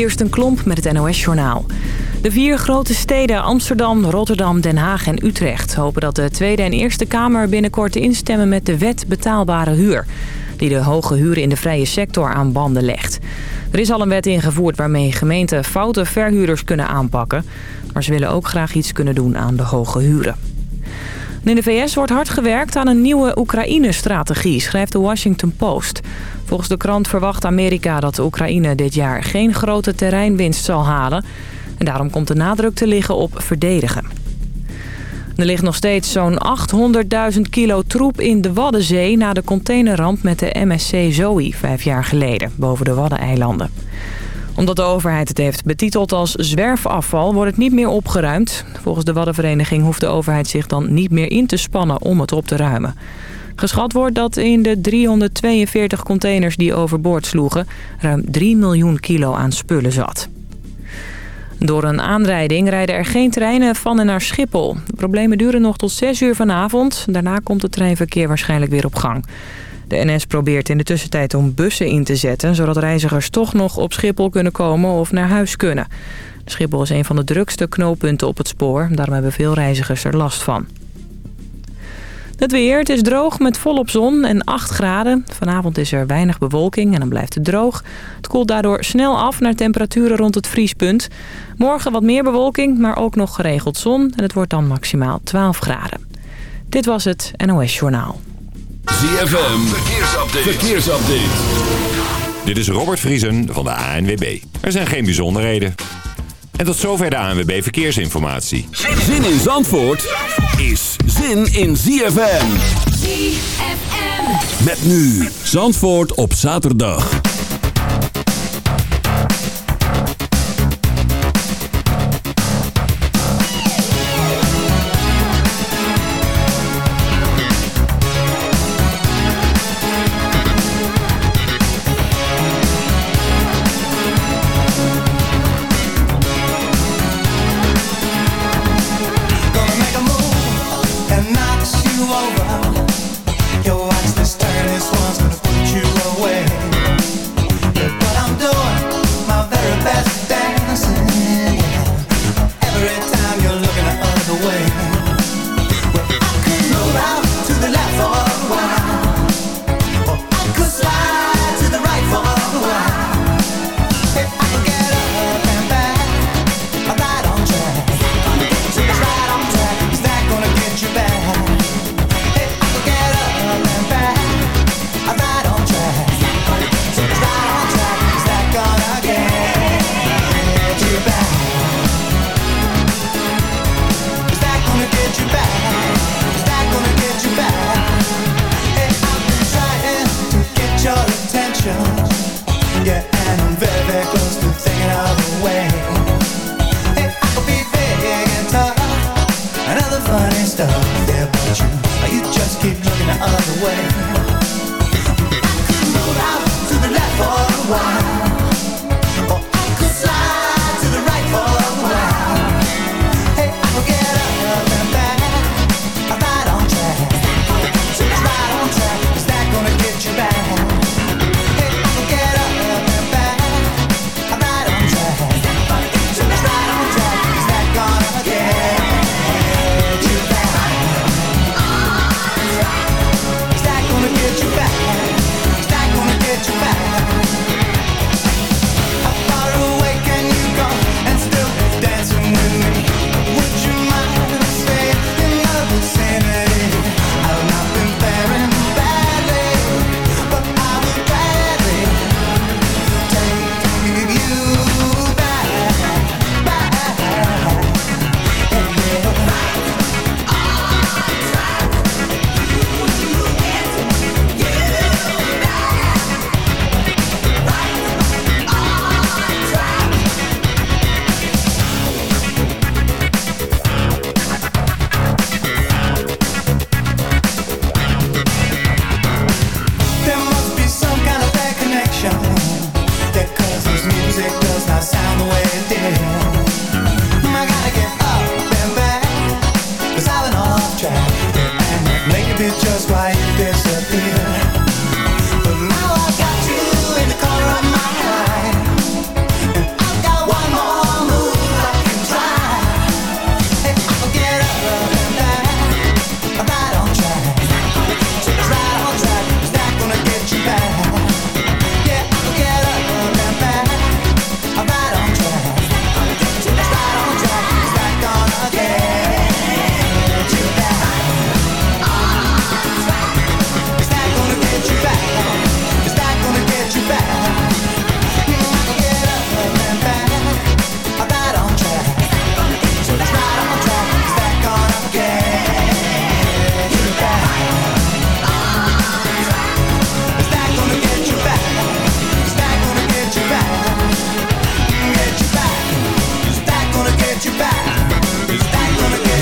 Kirsten Klomp met het NOS-journaal. De vier grote steden Amsterdam, Rotterdam, Den Haag en Utrecht... hopen dat de Tweede en Eerste Kamer binnenkort instemmen met de wet betaalbare huur... die de hoge huren in de vrije sector aan banden legt. Er is al een wet ingevoerd waarmee gemeenten foute verhuurders kunnen aanpakken... maar ze willen ook graag iets kunnen doen aan de hoge huren. In de VS wordt hard gewerkt aan een nieuwe Oekraïne-strategie, schrijft de Washington Post. Volgens de krant verwacht Amerika dat Oekraïne dit jaar geen grote terreinwinst zal halen. En daarom komt de nadruk te liggen op verdedigen. Er ligt nog steeds zo'n 800.000 kilo troep in de Waddenzee... na de containerramp met de MSC Zoe vijf jaar geleden, boven de Waddeneilanden omdat de overheid het heeft betiteld als zwerfafval wordt het niet meer opgeruimd. Volgens de Waddenvereniging hoeft de overheid zich dan niet meer in te spannen om het op te ruimen. Geschat wordt dat in de 342 containers die overboord sloegen... ruim 3 miljoen kilo aan spullen zat. Door een aanrijding rijden er geen treinen van en naar Schiphol. De problemen duren nog tot 6 uur vanavond. Daarna komt het treinverkeer waarschijnlijk weer op gang. De NS probeert in de tussentijd om bussen in te zetten... zodat reizigers toch nog op Schiphol kunnen komen of naar huis kunnen. Schiphol is een van de drukste knooppunten op het spoor. Daarom hebben veel reizigers er last van. Het weer, het is droog met volop zon en 8 graden. Vanavond is er weinig bewolking en dan blijft het droog. Het koelt daardoor snel af naar temperaturen rond het vriespunt. Morgen wat meer bewolking, maar ook nog geregeld zon. En het wordt dan maximaal 12 graden. Dit was het NOS Journaal. ZFM, verkeersupdate. verkeersupdate. Dit is Robert Vriesen van de ANWB. Er zijn geen bijzonderheden. En tot zover de ANWB Verkeersinformatie. Zin in Zandvoort is zin in ZFM. ZFM. Met nu Zandvoort op zaterdag.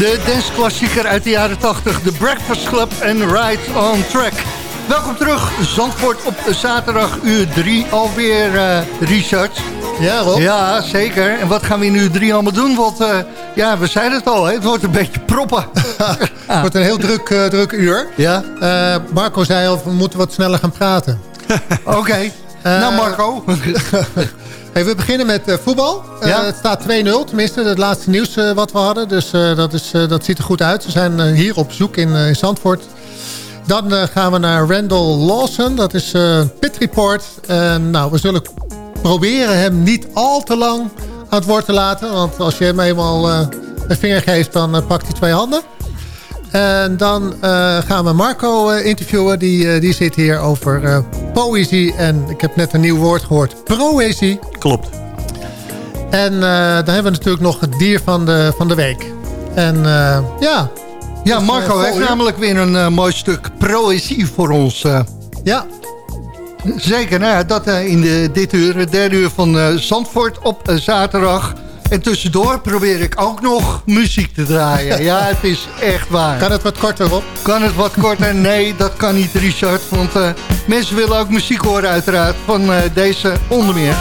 De danceklassieker uit de jaren 80, The Breakfast Club en Ride on Track. Welkom terug, Zandvoort op zaterdag uur 3 alweer, uh, Richard. Ja, Rob. Ja, zeker. En wat gaan we in uur 3 allemaal doen? Want uh, ja, we zeiden het al, hè? het wordt een beetje proppen. het wordt een heel druk, uh, druk uur. Ja. Marco zei al, we moeten wat sneller gaan praten. Oké. Okay. nou, Marco. Hey, we beginnen met uh, voetbal. Uh, ja? Het staat 2-0, tenminste het laatste nieuws uh, wat we hadden. Dus dat, is, dat ziet er goed uit. We zijn hier op zoek in, in Zandvoort. Dan gaan we naar Randall Lawson. Dat is een pit report. nou, we zullen proberen hem niet al te lang aan het woord te laten. Want als je hem eenmaal een vinger geeft, dan pakt hij twee handen. En dan uh, gaan we Marco uh, interviewen. Die, uh, die zit hier over poëzie. En ik heb net een nieuw woord gehoord. Proëzie. Klopt. En dan hebben we natuurlijk nog het dier van de, van de week. En ja... Ja, Marco heeft namelijk weer een mooi stuk proëzie voor ons. Ja. Zeker, nou ja, dat in de, dit uur, het derde uur van Zandvoort op zaterdag... En tussendoor probeer ik ook nog muziek te draaien. Ja, het is echt waar. Kan het wat korter op? Kan het wat korter? Nee, dat kan niet, Richard. Want uh, mensen willen ook muziek horen uiteraard van uh, deze onder meer.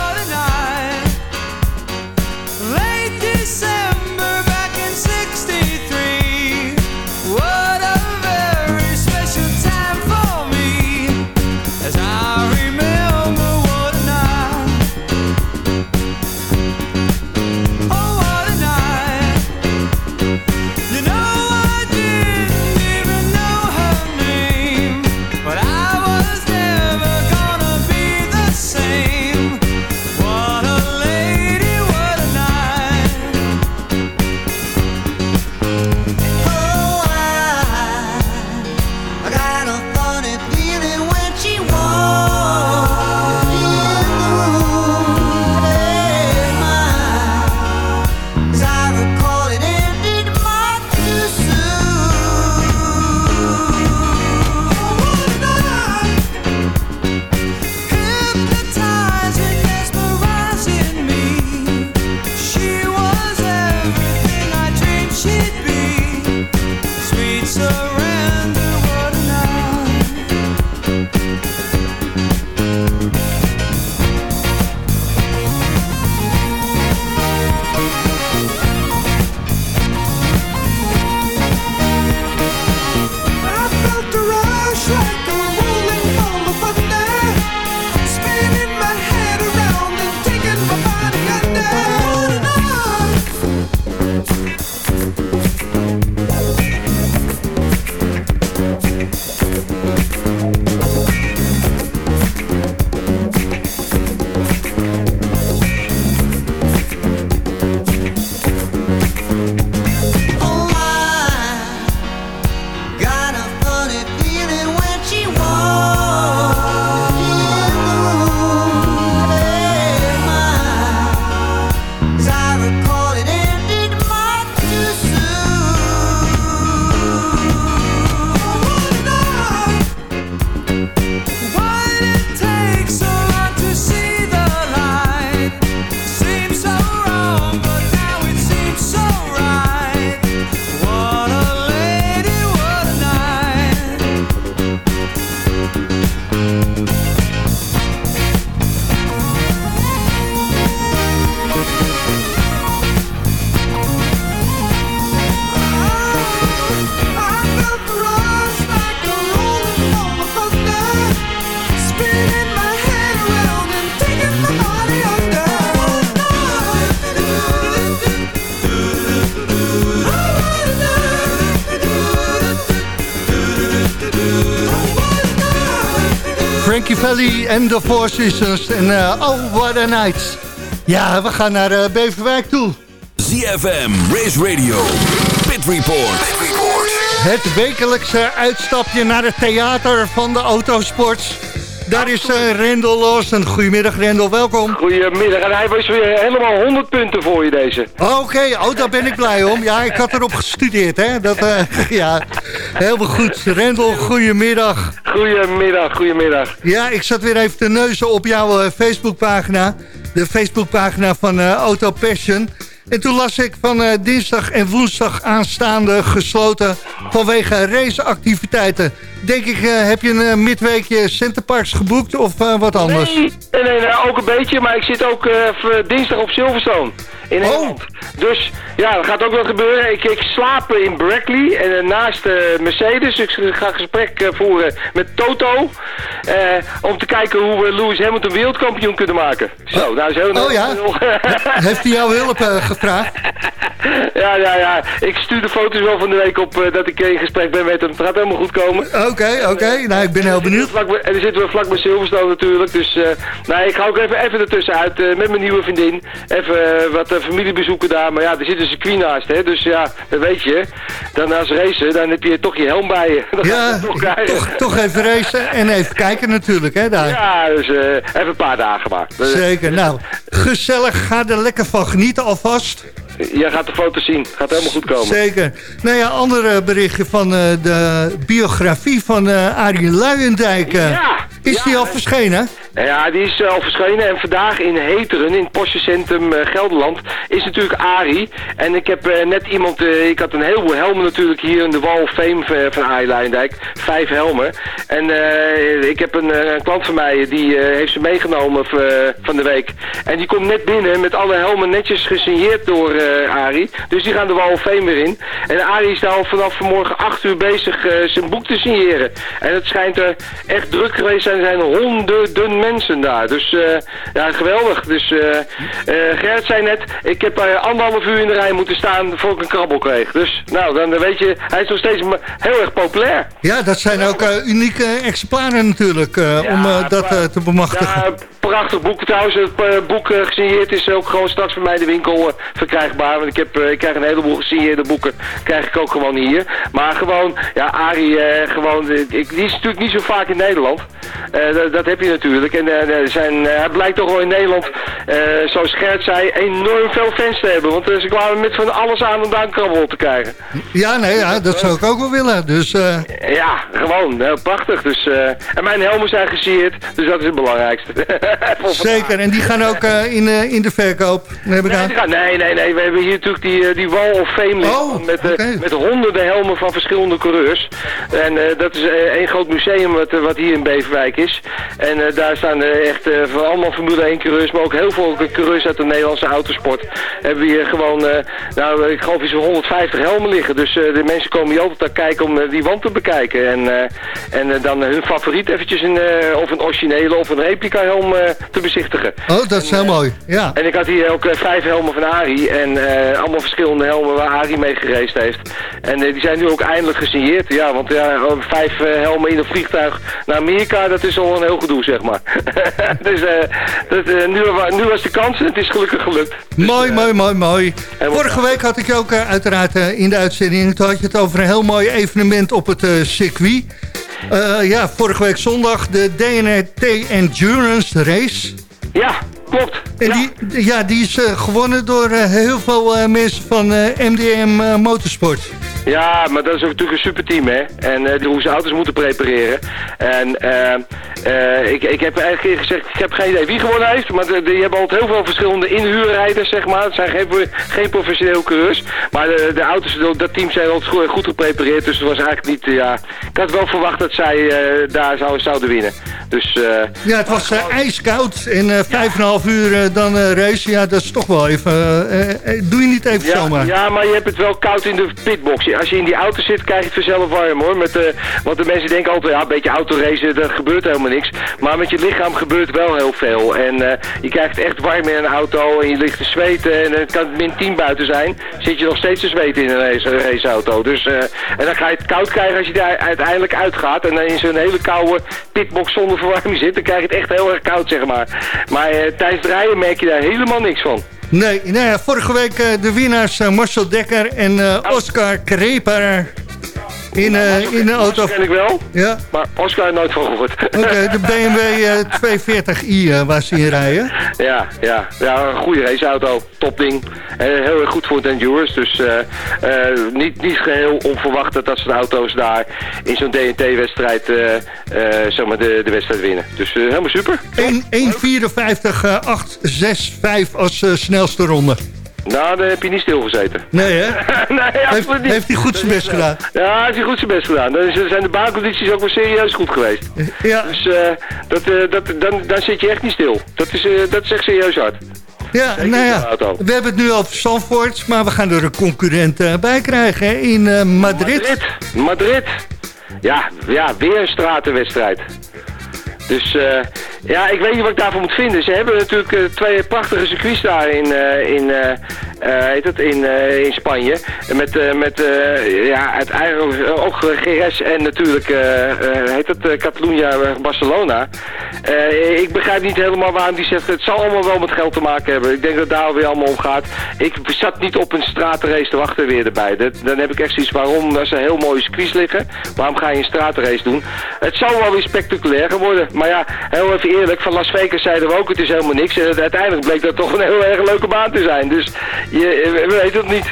En The Four Seasons. En uh, oh, what a night. Ja, we gaan naar uh, Beverwijk toe. ZFM, Race Radio, Pit Report. Pit Report. Het wekelijkse uitstapje naar het theater van de autosport. Daar is uh, Rendel Lawson. Goedemiddag Rendel, welkom. Goedemiddag. En hij was weer helemaal 100 punten voor je deze. Oké, okay. oh, daar ben ik blij om. Ja, ik had erop gestudeerd, hè. Dat, uh, ja, helemaal goed. Rendel, goedemiddag. Goedemiddag, goedemiddag. Ja, ik zat weer even te neuzen op jouw uh, Facebookpagina. De Facebookpagina van Auto Passion. En toen las ik van dinsdag en woensdag aanstaande gesloten vanwege raceactiviteiten. Denk ik, heb je een midweekje Centerparks geboekt of wat anders? Nee, nee, nee, ook een beetje, maar ik zit ook dinsdag op Silverstone in oh. Dus ja, er gaat ook wat gebeuren. Ik, ik slaap in Brackley en uh, naast uh, Mercedes. Ik ga gesprek uh, voeren met Toto. om te kijken hoe we Lewis Hamilton wereldkampioen kunnen maken. Zo, nou is heel Oh ja? Heeft hij jouw hulp gevraagd? ja, ja, ja. Ik stuur de foto's wel van de week op dat ik in gesprek ben met hem. Het gaat helemaal goed komen. Oké, oké. Nou, ik ben heel benieuwd. En dan zitten we vlak bij Silverstone natuurlijk. Dus nou, ik ga ook even, even ertussenuit met mijn nieuwe vriendin. Even wat familiebezoeken daar. Maar ja, er zit een circuit naast, hè. Dus ja, dat weet je. Dan als racen, dan heb je toch je helm bij je. ja, toch, toch, even racen en even kijken natuurlijk, hè, daar. Ja, dus uh, even een paar dagen maar. Zeker. Nou, gezellig. Ga er lekker van genieten alvast. Jij gaat de foto's zien. Gaat helemaal goed komen. Zeker. Nou ja, andere berichtje van uh, de biografie van uh, Arie Luijendijk. Ja. Is die al verschenen? Ja, die is al verschenen. En vandaag in Heteren, in het postjecentrum Gelderland, is natuurlijk Arie. En ik heb net iemand... ik had een heleboel helmen natuurlijk hier in de Wall of Fame van Arie Luijendijk. Vijf helmen. En ik heb een, een, klant van mij, die heeft ze meegenomen van de week. En die komt net binnen met alle helmen netjes gesigneerd door uh, Arie. Dus die gaan de Wall of Fame weer in. En Arie is daar al vanaf vanmorgen 8 uur bezig uh, zijn boek te signeren. En het schijnt er echt druk geweest zijn. Er zijn honderden mensen daar. Dus uh, ja, geweldig. Dus Gert zei net, ik heb anderhalf uur in de rij moeten staan voor ik een krabbel kreeg. Dus nou, dan weet je, hij is nog steeds heel erg populair. Ja, dat zijn ook unieke exemplaren natuurlijk, om dat te bemachtigen. Ja, prachtig boek trouwens. Het boek gesigneerd is ook gewoon straks bij mij de winkel verkrijgbaar want ik, heb, eh, ik krijg een heleboel gesigneerde boeken. Krijg ik ook gewoon hier. Maar gewoon, ja, Arie, uh, gewoon, ik, die is natuurlijk niet zo vaak in Nederland. Dat, dat, heb je natuurlijk. En zijn, hij blijkt toch wel in Nederland, zoals Gert zei, enorm veel fans te hebben. Want ze kwamen met van alles aan om daar een krabbel te krijgen. Ja, nee, ja, dat zou ik ook wel willen. Dus, Ja, gewoon, heel prachtig. Dus, en mijn helmen zijn gesierd, dus dat is het belangrijkste. Zeker, en die gaan ook in, in de verkoop. Nee, nee, nee, nee hebben hier natuurlijk die, eh, die Wall of Fame oh, met, uh, met honderden helmen van verschillende coureurs. En uh, dat is één groot museum wat, wat hier in Beverwijk is. En daar staan echt van allemaal Formule 1 coureurs, maar ook heel veel coureurs uit de Nederlandse autosport. Hebben we hier gewoon, nou ik geloof iets van 150 helmen liggen. Dus de mensen komen hier altijd naar kijken om die wand te bekijken. En, en dan hun favoriet eventjes een, of een originele of een replica helm te bezichtigen. Oh, dat is heel mooi. Ja. En ik had hier ook vijf helmen van Ari. En allemaal verschillende helmen waar Arie mee gereisd heeft. En die zijn nu ook eindelijk gesigneerd. Ja, want ja, vijf helmen in een vliegtuig naar Amerika, dat is al een heel gedoe, zeg maar. dus dat, nu, nu, was de kans en het is gelukkig gelukt. Dus, mooi, mooi, mooi, mooi. Vorige week had ik je ook uiteraard in de uitzending, toen had je het over een heel mooi evenement op het circuit. Ja, vorige week zondag de DNRT Endurance Race. Ja, klopt. En ja. Die, ja, die is eh, gewonnen door eh, heel veel eh, mensen van MDM Motorsport. Ja, maar dat is natuurlijk een superteam, hè. En die hoe ze auto's moeten prepareren. En uh, ik, ik heb eigenlijk gezegd, ik heb geen idee wie gewonnen heeft. Maar die hebben al heel veel verschillende inhuurrijders, zeg maar. Het zijn geen, geen professioneel coureurs. Maar de, de auto's, dat team zijn altijd goed, geprepareerd. Dus het was eigenlijk niet, ja... Ik had wel verwacht dat zij daar zouden, winnen. Dus... ja, het was ijskoud in 5,5 anderhalf uur eh, dan eh, race. Ja, dat is toch wel even... Eh, doe je niet even ja, zomaar. Ja, maar je hebt het wel koud in de pitbox. Als je in die auto zit, krijg je het vanzelf warm hoor. Met, want de mensen denken altijd, ja, een beetje autoracen, daar gebeurt helemaal niks. Maar met je lichaam gebeurt wel heel veel. En je krijgt echt warm in een auto en je ligt te zweten. En het kan min 10 buiten zijn. Zit je nog steeds te zweten in een race, raceauto. Dus, en dan ga je het koud krijgen als je daar uiteindelijk uitgaat. En dan in zo'n hele koude pitbox zonder verwarming zit. Dan krijg je het echt heel erg koud, zeg maar. Maar rijden merk je daar helemaal niks van. Nee, nou ja, vorige week uh, de winnaars uh, Marcel Dekker en uh, Oscar Kreper in, uh, in de auto. ik wel, ja. maar Oscar nooit van gehoord. Oké, de BMW uh, 240i waar ze hier rijden. Ja, ja, ja, een goede raceauto, topding. heel erg goed voor het endurance, dus niet, niet geheel onverwacht dat soort auto's daar in zo'n DNT-wedstrijd zeg maar de, de wedstrijd winnen. Dus helemaal super. 1.54.865 als snelste ronde. Nou, daar heb je niet stilgezeten. Nee, hè? nee, heeft, niet. Heeft hij goed zijn best gedaan? Ja, heeft hij goed zijn best gedaan. Dan zijn de baancondities ook wel serieus goed geweest. Ja. Dus uh, dat, uh, dat, dan, dan zit je echt niet stil. Dat is, uh, dat is echt serieus hard. Ja, Zeker nou ja, we hebben het nu over Zandvoort, maar we gaan er een concurrent bij krijgen hè, in Madrid. Madrid. Madrid. Ja, ja, weer een stratenwedstrijd. Dus ja, ik weet niet wat ik daarvoor moet vinden. Ze hebben natuurlijk uh, twee prachtige circuits daar in, uh, in, heet het, in, in Spanje. Met, met ja, uiteindelijk ook GS en natuurlijk, heet het, Catalunya, Barcelona. ik begrijp niet helemaal waarom die zegt, het zal allemaal wel met geld te maken hebben. Ik denk dat het daar weer allemaal om gaat. Ik zat niet op een stratenrace te wachten weer erbij. Dan heb ik echt zoiets, waarom, als er heel mooie circuits liggen, waarom ga je een stratenrace doen? Het zou wel weer spectaculair worden. Maar ja, heel even eerlijk, van Las Vegas zeiden we ook, het is helemaal niks. En uiteindelijk bleek dat toch een heel erg leuke baan te zijn. Dus je, we weten het niet.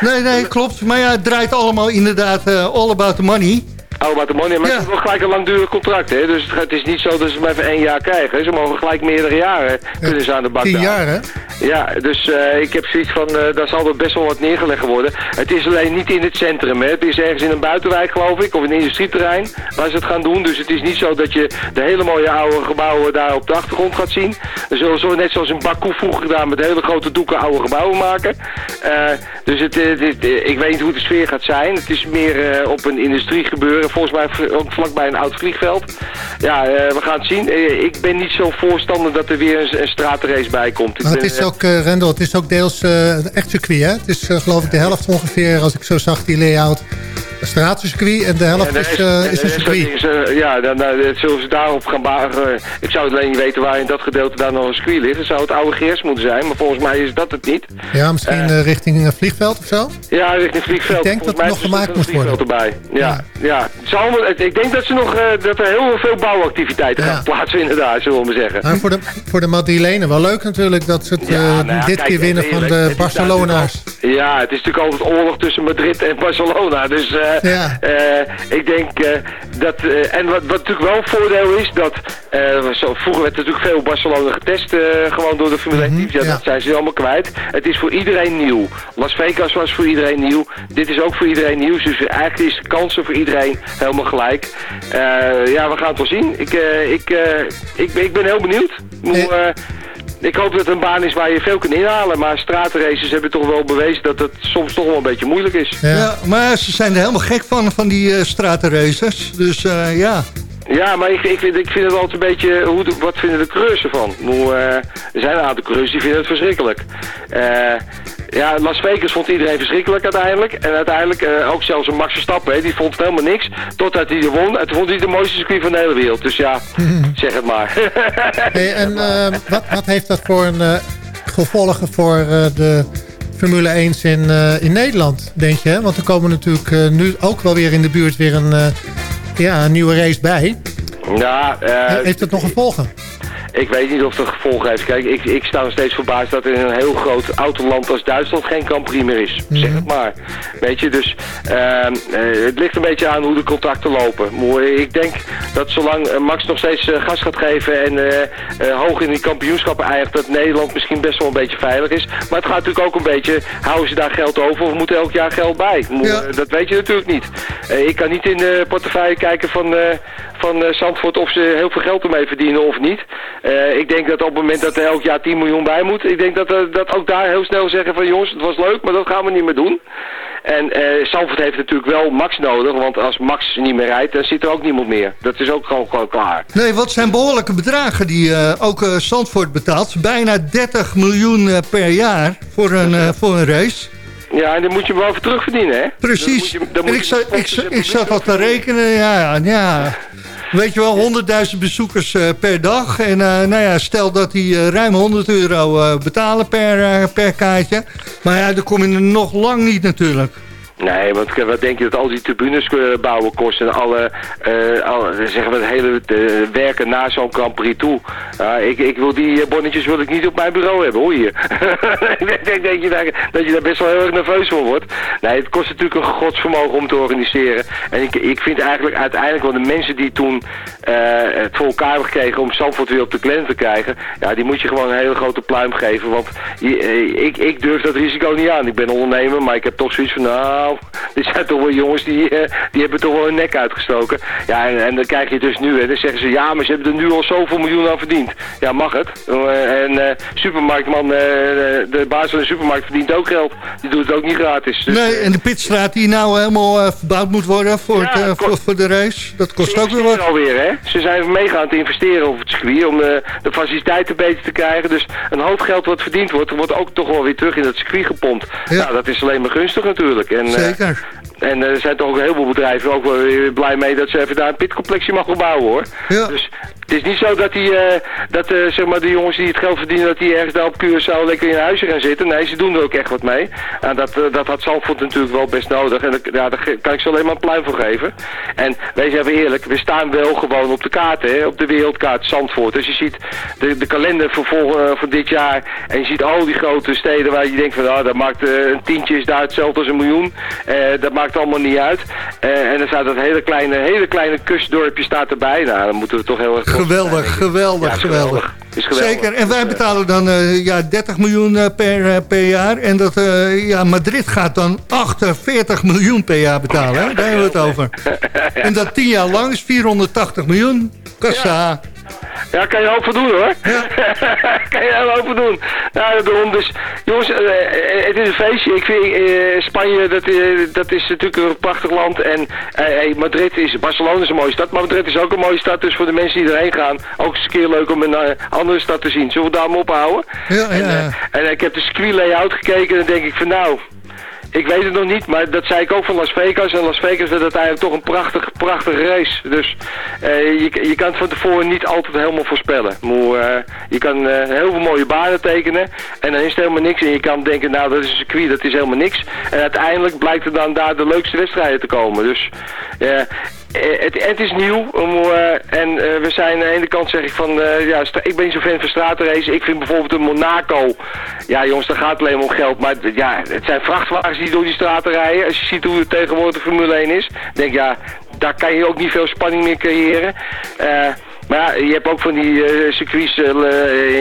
Nee, nee, klopt. Maar ja, het draait allemaal inderdaad uh, all about the money. Oh, wat de money. Maar ja. het is wel gelijk een langdurig contract, hè. Dus het is niet zo dat ze maar even één jaar krijgen. Ze mogen gelijk meerdere jaren kunnen ze aan de bak Tien jaar, hè? Ja, dus uh, ik heb zoiets van, uh, daar zal er best wel wat neergelegd worden. Het is alleen niet in het centrum, hè. Het is ergens in een buitenwijk, geloof ik, of een industrieterrein waar ze het gaan doen. Dus het is niet zo dat je de hele mooie oude gebouwen daar op de achtergrond gaat zien. Zullen net zoals in Baku vroeger gedaan met hele grote doeken oude gebouwen maken. Uh, dus het, het, het, ik weet niet hoe de sfeer gaat zijn. Het is meer op een industrie gebeuren volgens mij ook vlakbij een oud vliegveld. Ja, we gaan het zien. Ik ben niet zo voorstander dat er weer een, een straatrace bij komt. Het is ook, uh, Rendel, het is ook deels echt circuit, hè? Het is geloof ik de helft ongeveer, als ik zo zag, die layout een straatcircuit en de helft ja, is, uh, is een circuit. Is, uh, ja, dan uh, zullen ze daarop gaan baren. ik zou alleen niet weten waar in dat gedeelte daar nog een circuit ligt. Het zou het oude Geers moeten zijn, maar volgens mij is dat het niet. Ja, misschien richting een vliegveld of zo? Ja, richting vliegveld. Ik denk volgens dat het nog gemaakt moet worden. Erbij. Ja, ja. ja. Zal, ik denk dat, ze nog, dat er heel veel bouwactiviteiten ja. gaan plaatsvinden daar, zullen we maar zeggen. Maar voor de, voor de Madrilenen wel leuk natuurlijk dat ze het ja, nou dit kijk, keer winnen van de Barcelona's. Ja, het is natuurlijk altijd oorlog tussen Madrid en Barcelona, dus... Ja. Uh, ik denk uh, dat, en wat, wat natuurlijk wel een voordeel is, dat zo, vroeger werd natuurlijk veel Barcelona getest, gewoon door de Formule 1 teams. Ja, ja, dat zijn ze allemaal kwijt. Het is voor iedereen nieuw. Las Vegas was voor iedereen nieuw. Dit is ook voor iedereen nieuw. Dus eigenlijk is de kansen voor iedereen helemaal gelijk. ja, we gaan het wel zien. Ik, ik, ik, ik ben heel benieuwd. Hoe, ik hoop dat het een baan is waar je veel kunt inhalen. Maar straatraces hebben toch wel bewezen dat het soms toch wel een beetje moeilijk is. Ja, ja maar ze zijn er helemaal gek van, van die uh, stratenraces. Dus uh, ja... Ja, maar ik, ik, vind, ik vind het altijd een beetje... Hoe, wat vinden de coureurs ervan? Nou, uh, er zijn een aantal coureurs die vinden het verschrikkelijk. Uh, ja, Las Vegas vond iedereen verschrikkelijk uiteindelijk. En uiteindelijk uh, ook zelfs een Max Verstappen, hè, die vond het helemaal niks. Totdat hij er won. En toen vond hij de mooiste circuit van de hele wereld. Dus ja, zeg het maar. hey, en uh, wat, wat heeft dat voor een, uh, gevolgen voor de Formule 1 in, in Nederland, denk je? Want er komen natuurlijk nu ook wel weer in de buurt weer een, ja, een nieuwe race bij. Ja, heeft dat nog gevolgen? Ik weet niet of het gevolgen heeft. Kijk, ik, ik sta nog steeds verbaasd dat er in een heel groot autoland als Duitsland geen Prix meer is. Mm -hmm. Zeg het maar. Weet je, dus uh, uh, het ligt een beetje aan hoe de contacten lopen. Maar ik denk dat zolang uh, Max nog steeds gas gaat geven en hoog in die kampioenschappen eindigt, dat Nederland misschien best wel een beetje veilig is. Maar het gaat natuurlijk ook een beetje, houden ze daar geld over of moet elk jaar geld bij? Ja. Dat weet je natuurlijk niet. ik kan niet in de portefeuille kijken van, van Zandvoort of ze heel veel geld ermee verdienen of niet. Uh, ik denk dat op het moment dat er elk jaar 10 miljoen bij moet, ik denk dat, uh, dat ook daar heel snel zeggen van jongens, het was leuk, maar dat gaan we niet meer doen. En uh, Zandvoort heeft natuurlijk wel Max nodig, want als Max niet meer rijdt, dan zit er ook niemand meer. Dat is ook gewoon, klaar. Nee, wat zijn behoorlijke bedragen die ook Zandvoort betaalt. Bijna 30 miljoen per jaar voor een, voor een race. Ja, en dan moet je hem wel even terugverdienen, hè? Precies. Dan moet je, dan moet en ik, zat, ik, ik zat al te rekenen, ja, ja. Weet je wel, 100.000 bezoekers uh, per dag. En uh, nou ja, stel dat die uh, ruim 100 euro betalen per, per kaartje. Maar ja, dan kom je er nog lang niet natuurlijk. Nee, want wat denk je dat al die tribunes bouwen kost en alle, uh, alle zeggen we, het hele werken na zo'n Grand Prix toe. Ik, ik wil die bonnetjes wil ik niet op mijn bureau hebben, hoor je. ik denk dat je, daar, dat je daar best wel heel erg nerveus van wordt. Nee, het kost natuurlijk een godsvermogen om te organiseren. En ik, ik vind eigenlijk uiteindelijk wel de mensen die toen het voor elkaar hebben gekregen om Zandvoort weer op de klem te krijgen, ja, die moet je gewoon een hele grote pluim geven. Want ik, ik durf dat risico niet aan. Ik ben ondernemer, maar ik heb toch zoiets van, nou, nou, dit zijn toch wel jongens die, uh, die hebben toch wel hun nek uitgestoken. Ja, en, en dan krijg je dus nu, hè, dan zeggen ze, ja, maar ze hebben er nu al zoveel miljoen aan verdiend. Ja, mag het. Uh, en uh, supermarktman, de baas van de supermarkt verdient ook geld. Die doet het ook niet gratis. Dus, nee, en de pitstraat die nou helemaal verbouwd moet worden voor, ja, het, voor, voor, de race, dat kost ook weer wat. alweer, hè. Ze zijn meegaan te investeren op het circuit om de, de faciliteiten beter te krijgen. Dus een hoop geld wat verdiend wordt, wordt ook toch wel weer terug in het circuit gepompt. Ja. Nou, dat is alleen maar gunstig natuurlijk. En, Zeker. En er zijn toch ook heel veel bedrijven ook wel blij mee dat ze even daar een pitcomplexje mogen bouwen hoor. Ja. Dus het is niet zo dat, die, uh, dat uh, zeg maar de jongens die het geld verdienen, dat die ergens daar op Curaçao lekker in huizen gaan zitten. Nee, ze doen er ook echt wat mee. En dat, uh, dat had Zandvoort natuurlijk wel best nodig. En ja, daar kan ik ze alleen maar een pluim voor geven. En wees even eerlijk, we staan wel gewoon op de kaart, hè, op de wereldkaart Zandvoort. Dus je ziet de, de kalender voor, voor, dit jaar en je ziet al die grote steden waar je denkt van, nou, dat maakt een tientje is daar hetzelfde als een miljoen. dat maakt allemaal niet uit. en dan staat dat hele kleine, hele kleine kustdorpje staat erbij. Nou, dan moeten we toch heel erg geweldig, geweldig, geweldig. Zeker, en wij betalen dan uh, ja, 30 miljoen uh, per, uh, per jaar. En dat, ja, Madrid gaat dan 48 miljoen per jaar betalen. Hè? Daar hebben we het over. En dat 10 jaar lang is 480 miljoen. Kassa. Ja, kan je ook voor doen hoor. Ja. kan je ook voor doen. Ja, daarom dus. Jongens, uh, het is een feestje. Ik vind uh, Spanje, dat, uh, dat is natuurlijk een prachtig land. En hey, Madrid is, Barcelona is een mooie stad. Maar Madrid is ook een mooie stad. Dus voor de mensen die erheen gaan, ook eens een keer leuk om een andere stad te zien. Zullen we daar maar ophouden? Ja, ja. En, en ik heb de circuit layout gekeken en dan denk ik van nou... Ik weet het nog niet, maar dat zei ik ook van Las Vegas. En Las Vegas werd uiteindelijk toch een prachtig, prachtige race. Dus uh, je, je kan het van tevoren niet altijd helemaal voorspellen. Maar, uh, je kan uh, heel veel mooie banen tekenen en dan is het helemaal niks. En je kan denken, nou dat is een circuit, dat is helemaal niks. En uiteindelijk blijkt er dan daar de leukste wedstrijden te komen. Dus eh, het, het, is nieuw uh, en uh, we zijn aan de ene kant zeg ik van, ja, ik ben niet zo fan van straatrace. Ik vind bijvoorbeeld een Monaco, ja jongens, daar gaat alleen om geld. Maar ja, het zijn vrachtwagens die door die straten rijden. Als je ziet hoe het tegenwoordig Formule 1 is, denk ja, daar kan je ook niet veel spanning meer creëren. Maar ja, je hebt ook van die uh, circuits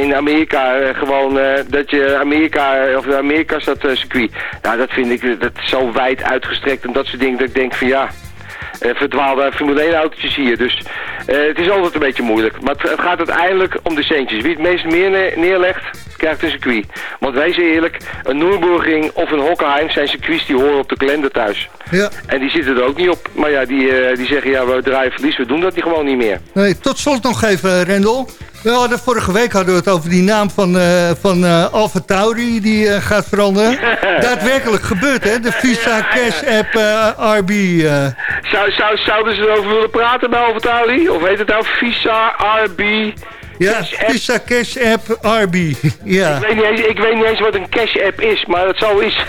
in Amerika gewoon dat je Amerika, of Amerika staat circuit. Nou, dat vind ik dat zo wijd uitgestrekt en dat soort dingen dat ik denk van ja, verdwaalde Formule 1 autootjes hier. Dus uh, het is altijd een beetje moeilijk. Maar het, gaat uiteindelijk om de centjes. Wie het meest meer neerlegt, krijgt een circuit. Want wij zijn eerlijk, een Nürburgring of een Hockenheim zijn circuits die horen op de kalender thuis. Ja. En die zitten er ook niet op. Maar ja, die, uh, die zeggen ja, we draaien verlies, we doen dat niet gewoon niet meer. Nee, tot slot nog even, Rendel. We hadden, vorige week hadden we het over die naam van, uh, van uh, Alfa Tauri die uh, gaat veranderen. Daadwerkelijk gebeurt, hè? De Visa Cash App RB. Zou, zou, zouden ze erover willen praten bij Alfa Tauri? Of heet het nou Visa RB... Ja, Visa Cash App Arby. Ja. Ik, weet niet eens, ik weet niet eens wat een Cash App is, maar het zal is.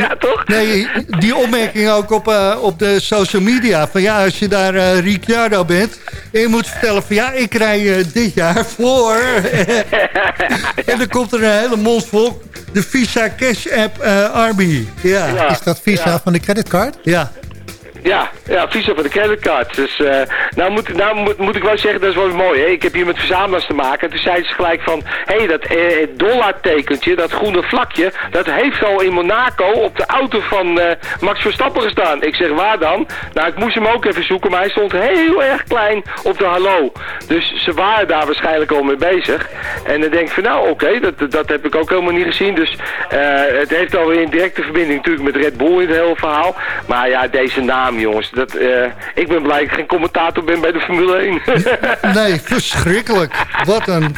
ja, toch? Nee, die opmerking ook op, uh, op de social media. Van ja, als je daar uh, Ricciardo bent... en je moet vertellen van ja, ik rij uh, dit jaar voor... en dan komt er een hele mond vol... de Visa Cash App Arby. Ja. ja. Is dat Visa ja. van de creditcard? Ja. Ja, ja, Visa voor de creditcard. Dus uh, nou, moet, nou moet, moet ik wel zeggen, dat is wel mooi. Hè? Ik heb hier met verzamelaars te maken. En toen zeiden ze gelijk van, hé, hey, dat eh, dollartekentje, dat groene vlakje, dat heeft al in Monaco op de auto van uh, Max Verstappen gestaan. Ik zeg, waar dan? Nou, ik moest hem ook even zoeken, maar hij stond heel erg klein op de hallo. Dus ze waren daar waarschijnlijk al mee bezig. En dan denk ik van, nou, oké, dat, dat heb ik ook helemaal niet gezien. Dus uh, het heeft alweer een directe verbinding natuurlijk met Red Bull in het hele verhaal. Maar ja, deze naam jongens. Dat, uh, ik ben blij dat ik geen commentator ben bij de Formule 1. nee, verschrikkelijk. Wat een...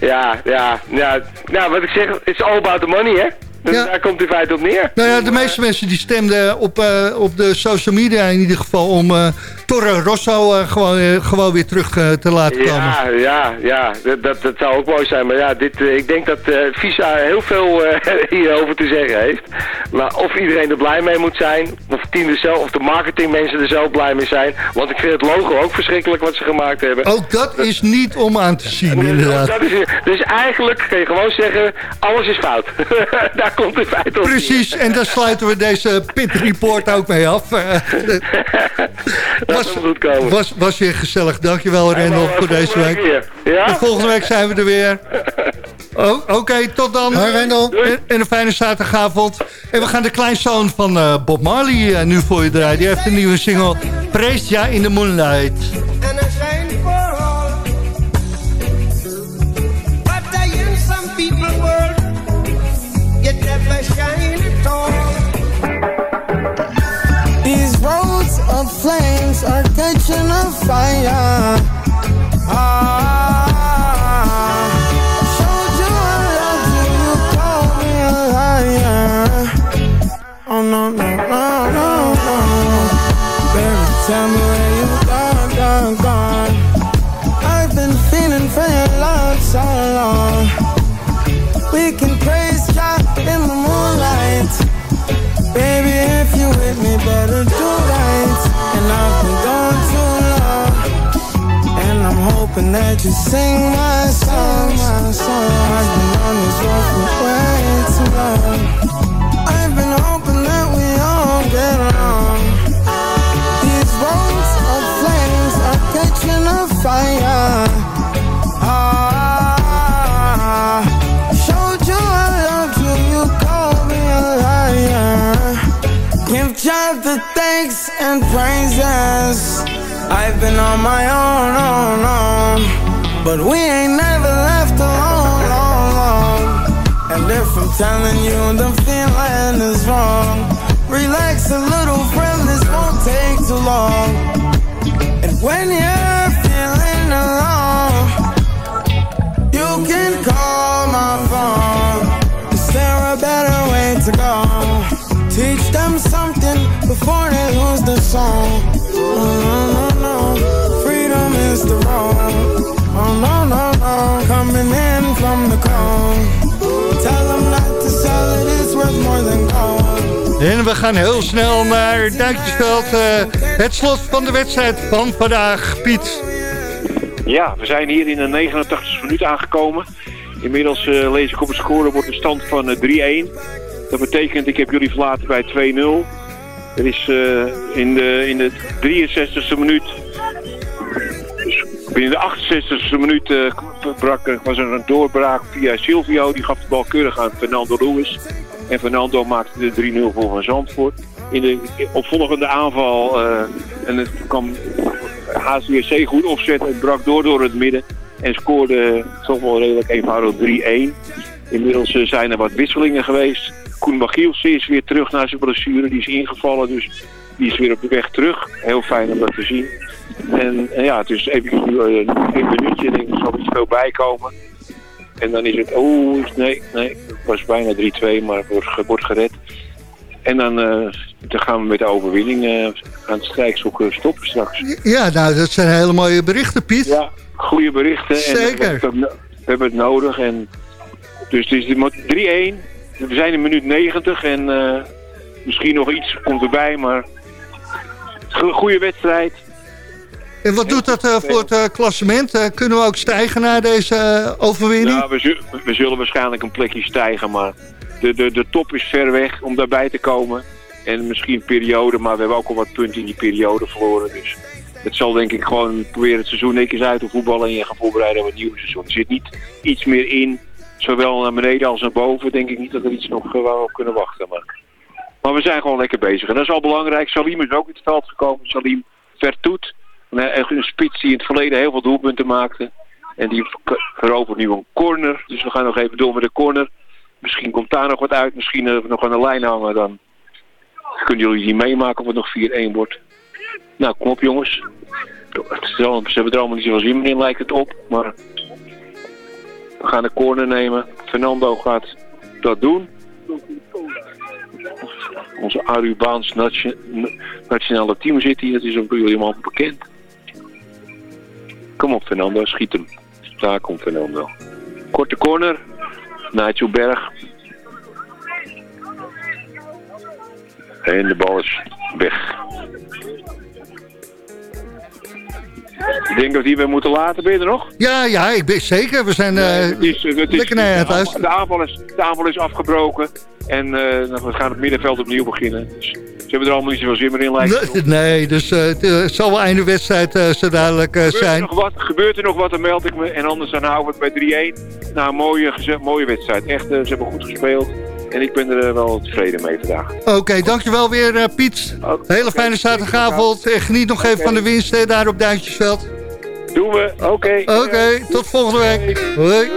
Ja, ja, ja. Nou, wat ik zeg, is all about the money, hè? Dus ja. daar komt in feite op neer. Nou ja, de meeste mensen die stemden op, uh, op de social media in ieder geval om uh, Torre Rosso gewoon, gewoon weer terug te laten komen. Ja, ja, ja. Dat, dat, dat, zou ook mooi zijn. Maar ja, dit, ik denk dat Visa heel veel hierover te zeggen heeft. Maar of iedereen er blij mee moet zijn, of, team zelf, of de marketingmensen er zelf blij mee zijn. Want ik vind het logo ook verschrikkelijk wat ze gemaakt hebben. Ook dat is niet om aan te zien, inderdaad. Dat is, dus eigenlijk kun je gewoon zeggen, alles is fout. Daar komt het feit op. Precies, en daar sluiten we deze pit report ook mee af. was, was, was weer gezellig. Dankjewel, Randolph, voor deze week. Ja? De volgende week zijn we er weer. Oh, Oké, tot dan. Hoi. En, en, een fijne zaterdagavond. En we gaan de kleinzoon van uh, Bob Marley uh, nu voor je draaien. Die heeft een nieuwe single, Precia in the Moonlight. Fire. Ah. Hoping that you sing my song, my song I've been on this road for way too long I've been hoping that we all get along. These roads of flames are catching a fire. Ah, showed you I loved you, you called me a liar. Give God the thanks and praises. I've been on my own. But we ain't never left alone, long, long. And if I'm telling you the feeling is wrong Relax a little, friend, this won't take too long. And when you're feeling alone, you can call my phone. Is there a better way to go? Teach them something before they lose the song. En we gaan heel snel naar Duintjesveld. Uh, het slot van de wedstrijd van vandaag, Piet. Ja, we zijn hier in de 89 minuut aangekomen. Inmiddels uh, lees ik op het score wordt de stand van uh, 3-1. Dat betekent, ik heb jullie verlaten bij 2-0. Er is uh, in, de, in de 63e minuut... Binnen de 68e minuut brak, was er een doorbraak via Silvio. Die gaf de bal keurig aan Fernando Lewis. En Fernando maakte de 3-0 voor van Zandvoort. In de opvolgende aanval uh, en het kwam HCSC goed opzetten. Het brak door door het midden. En scoorde toch wel redelijk eenvoudig 3-1. Inmiddels uh, zijn er wat wisselingen geweest. Koen Magielsen is weer terug naar zijn blessure. Die is ingevallen, dus die is weer op de weg terug. Heel fijn om dat te zien. En, ja, het is even uh, een minuutje. Denk er zal iets veel bijkomen. En dan is het, oh, nee, nee, het was bijna 3-2, maar wordt, wordt gered. En dan, uh, dan gaan we met de overwinning uh, aan het strijkzoeken stoppen straks. Ja, nou, dat zijn hele mooie berichten, Piet. Ja, goede berichten. Zeker. En we, hebben het nodig. En, dus het is 3-1. We zijn in minuut 90 en uh, misschien nog iets komt erbij, maar goede wedstrijd. En wat doet dat uh, voor het uh, klassement? Uh, kunnen we ook stijgen na deze overwinning? Ja, we, we, zullen waarschijnlijk een plekje stijgen, maar de, de, de top is ver weg om daarbij te komen. En misschien een periode, maar we hebben ook al wat punten in die periode verloren. Dus het zal denk ik gewoon proberen het seizoen eens uit te voetballen en je gaan voorbereiden op het nieuwe seizoen. Er zit niet iets meer in, zowel naar beneden als naar boven. Denk ik niet dat er iets nog waar op kunnen wachten. Maar, maar we zijn gewoon lekker bezig. En dat is al belangrijk. Salim is ook in het veld gekomen. Salim Vertoet een spits die in het verleden heel veel doelpunten maakte. En die verovert nu een corner. Dus we gaan nog even door met de corner. Misschien komt daar nog wat uit. Misschien nog aan de lijn hangen. Dan kunnen jullie die meemaken of het nog 4-1 wordt. Nou, kom op jongens. Ze hebben er allemaal niet zoveel zin in, lijkt het op. Maar we gaan de corner nemen. Fernando gaat dat doen. onze Arubaans nationale team zit hier. Dat is ook jullie allemaal bekend. Kom op Fernando, schiet hem. Daar komt Fernando. Korte corner. Nigel Berg. En de bal is weg. Ik denk dat we hierbij moeten laten. Ben je er nog? Ja, ja, ik ben zeker. We zijn uh, het is, het is, lekker naar het huis. De aanval, is, de aanval is afgebroken. En uh, we gaan het middenveld opnieuw beginnen. Dus ze hebben er allemaal niet zoveel zin meer in lijkt nee, nee, dus uh, het zal wel einde wedstrijd uh, zo duidelijk gebeurt zijn. Er nog wat, gebeurt er nog wat, dan meld ik me. En anders dan houden we het bij 3-1. Nou, een mooie, mooie wedstrijd. Echt, ze hebben goed gespeeld. En ik ben er wel tevreden mee vandaag. Oké, dankjewel weer Piet. Okay. Hele fijne zaterdagavond. En geniet nog even van de winst daar op Duintjesveld. Doen we, oké. Oké, tot volgende week. Hoi.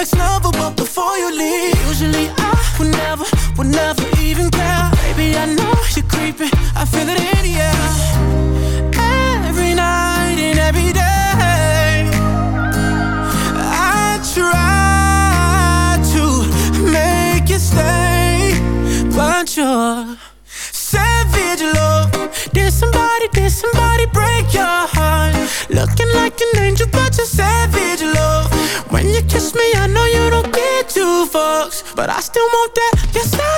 Ex-lover, but before you leave Usually I would never, would never even care. Baby, I know you're creeping, I feel it in kiss me, I know you don't get two fucks But I still want that, your savage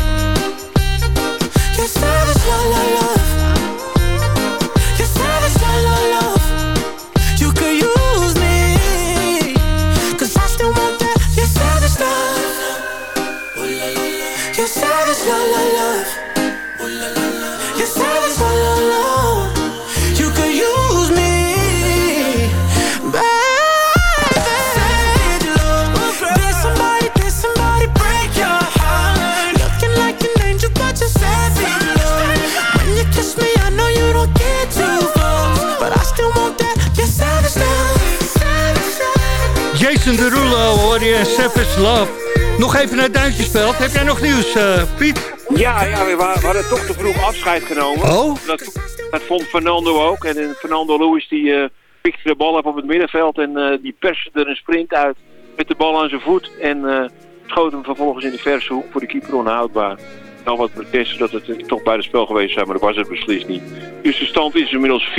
Jason Derulo hoor je Savage Love. Nog even naar Duintjesveld. Heb jij nog nieuws, eh, Piet? Ja, ja we, wa- we hadden toch te vroeg afscheid genomen. Oh? Dat, dat vond Fernando ook. En eh, Fernando Lewis die eh, pikte de bal op op het middenveld. En die perste er een sprint uit met de bal aan zijn voet. En schoot hem vervolgens in de verse hoek voor de keeper onhoudbaar. Al wat protesten dat het toch bij het spel geweest zijn, maar dat was het beslist niet. Dus de stand is inmiddels 4-1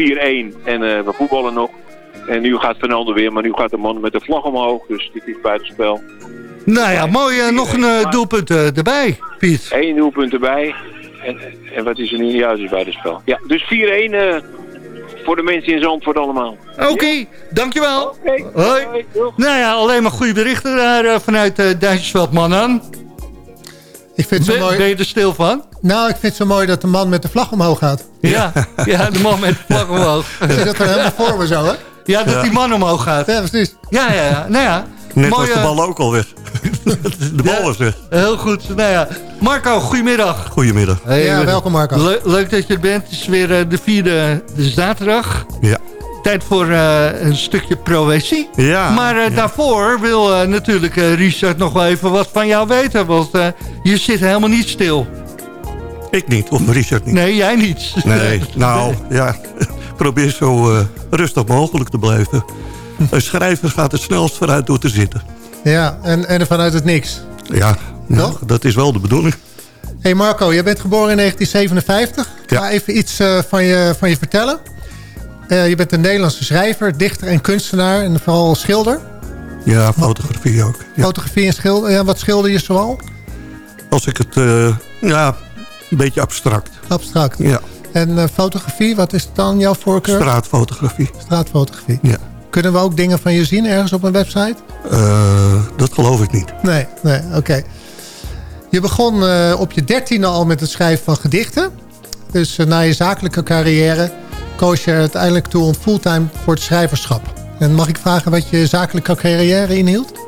en we voetballen nog. En nu gaat Fernando weer, maar nu gaat de man met de vlag omhoog. Dus dit is buitenspel. Nou ja, mooi. eh, nog een eh, doelpunt eh, erbij, Piet. Eén doelpunt erbij. En, en wat is er nu? Ja, het is buitenspel. Ja, dus 4-1 eh, voor de mensen in Zandvoort allemaal. Oké, dankjewel. Hoi. Nou ja, alleen maar goede berichten daar vanuit uh, Duintjesveld, mannen. Ik vind het zo mooi... ben je er stil van? Nou, ik vind het zo mooi dat de man met de vlag omhoog gaat. Ja, ja de man met de vlag omhoog. Ik zie dat er helemaal voor me zo, hè? Ja, dat die man omhoog gaat. Ja, precies. Ja, ja, ja. Nou ja. Net mooi, was de eh, bal ook al weg. de bal Ja. was weg. Heel goed. Nou ja. Marco, goedemiddag. Goedemiddag. Hey, Ja, eh, welkom Marco. le- leuk dat je er bent. Het is weer eh, de vierde de zaterdag. Ja. Tijd voor eh, een stukje proëzie. Ja. maar ja. daarvoor wil eh, natuurlijk eh, Richard nog wel even wat van jou weten. Want eh, je zit helemaal niet stil. Ik niet, of Richard niet. Nee, jij niet. Nee, nou ja, probeer zo eh, rustig mogelijk te blijven. Een schrijver gaat het snelst vooruit door te zitten. Ja, en, en vanuit het niks. Ja, ja dat is wel de bedoeling. hey Marco, jij bent geboren in 1957. Ik ga even iets uh, van, je, van je vertellen. Uh, je bent een Nederlandse schrijver, dichter en kunstenaar en vooral schilder. Ja, fotografie ook. Ja. Fotografie en schilder. Ja, wat schilder je zoal? Als ik het, ja, een beetje abstract. Abstract. Ja. En fotografie, wat is dan jouw voorkeur? Straatfotografie. Straatfotografie. Ja. Kunnen we ook dingen van je zien ergens op een website? Uh, dat geloof ik niet. Nee, nee oké. Je begon uh, op je dertiende al met het schrijven van gedichten. Dus na je zakelijke carrière koos je er uiteindelijk toe om fulltime voor het schrijverschap. En mag ik vragen wat je zakelijke carrière inhield?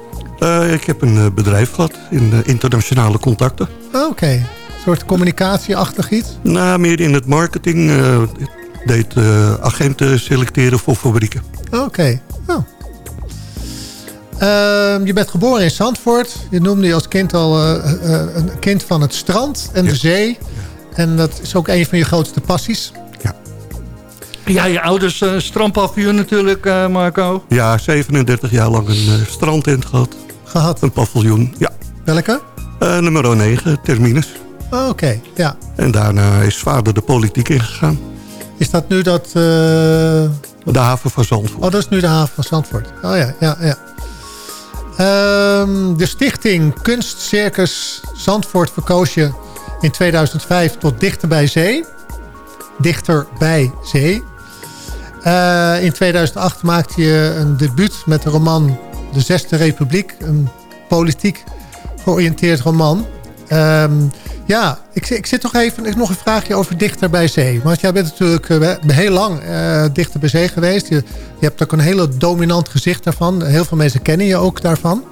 ik heb een bedrijf gehad in internationale contacten. Oké, soort communicatieachtig iets? Nou, meer in het marketing deed uh, agenten selecteren voor fabrieken. Oké. Oh. Uh, je bent geboren in Zandvoort. Je noemde je als kind al uh, een kind van het strand en de zee. En dat is ook een van je grootste passies. Ja. Ja, je ouders uh, strandpaviljoen natuurlijk, Marco. Ja, 37 jaar lang een strandtent gehad. Gehad? Een paviljoen, ja. Welke? nummer 9, Terminus. Oh, Oké, ja. En daarna is vader de politiek ingegaan. Is dat nu dat... Uh... De haven van Zandvoort. Oh, dat is nu de haven van Zandvoort. Oh ja, ja, ja. Um, de stichting Kunstcircus Zandvoort verkoos je in 2005 tot Dichter bij Zee. Dichter bij Zee. Uh, in 2008 maakte je een debuut met de roman De Zesde Republiek. Een politiek georiënteerd roman. Um, ja, ik, ik zit toch even nog een vraagje over Dichter bij Zee. Want jij bent natuurlijk uh, heel lang uh, Dichter bij Zee geweest. Je, je hebt ook een hele dominant gezicht daarvan. Heel veel mensen kennen je ook daarvan.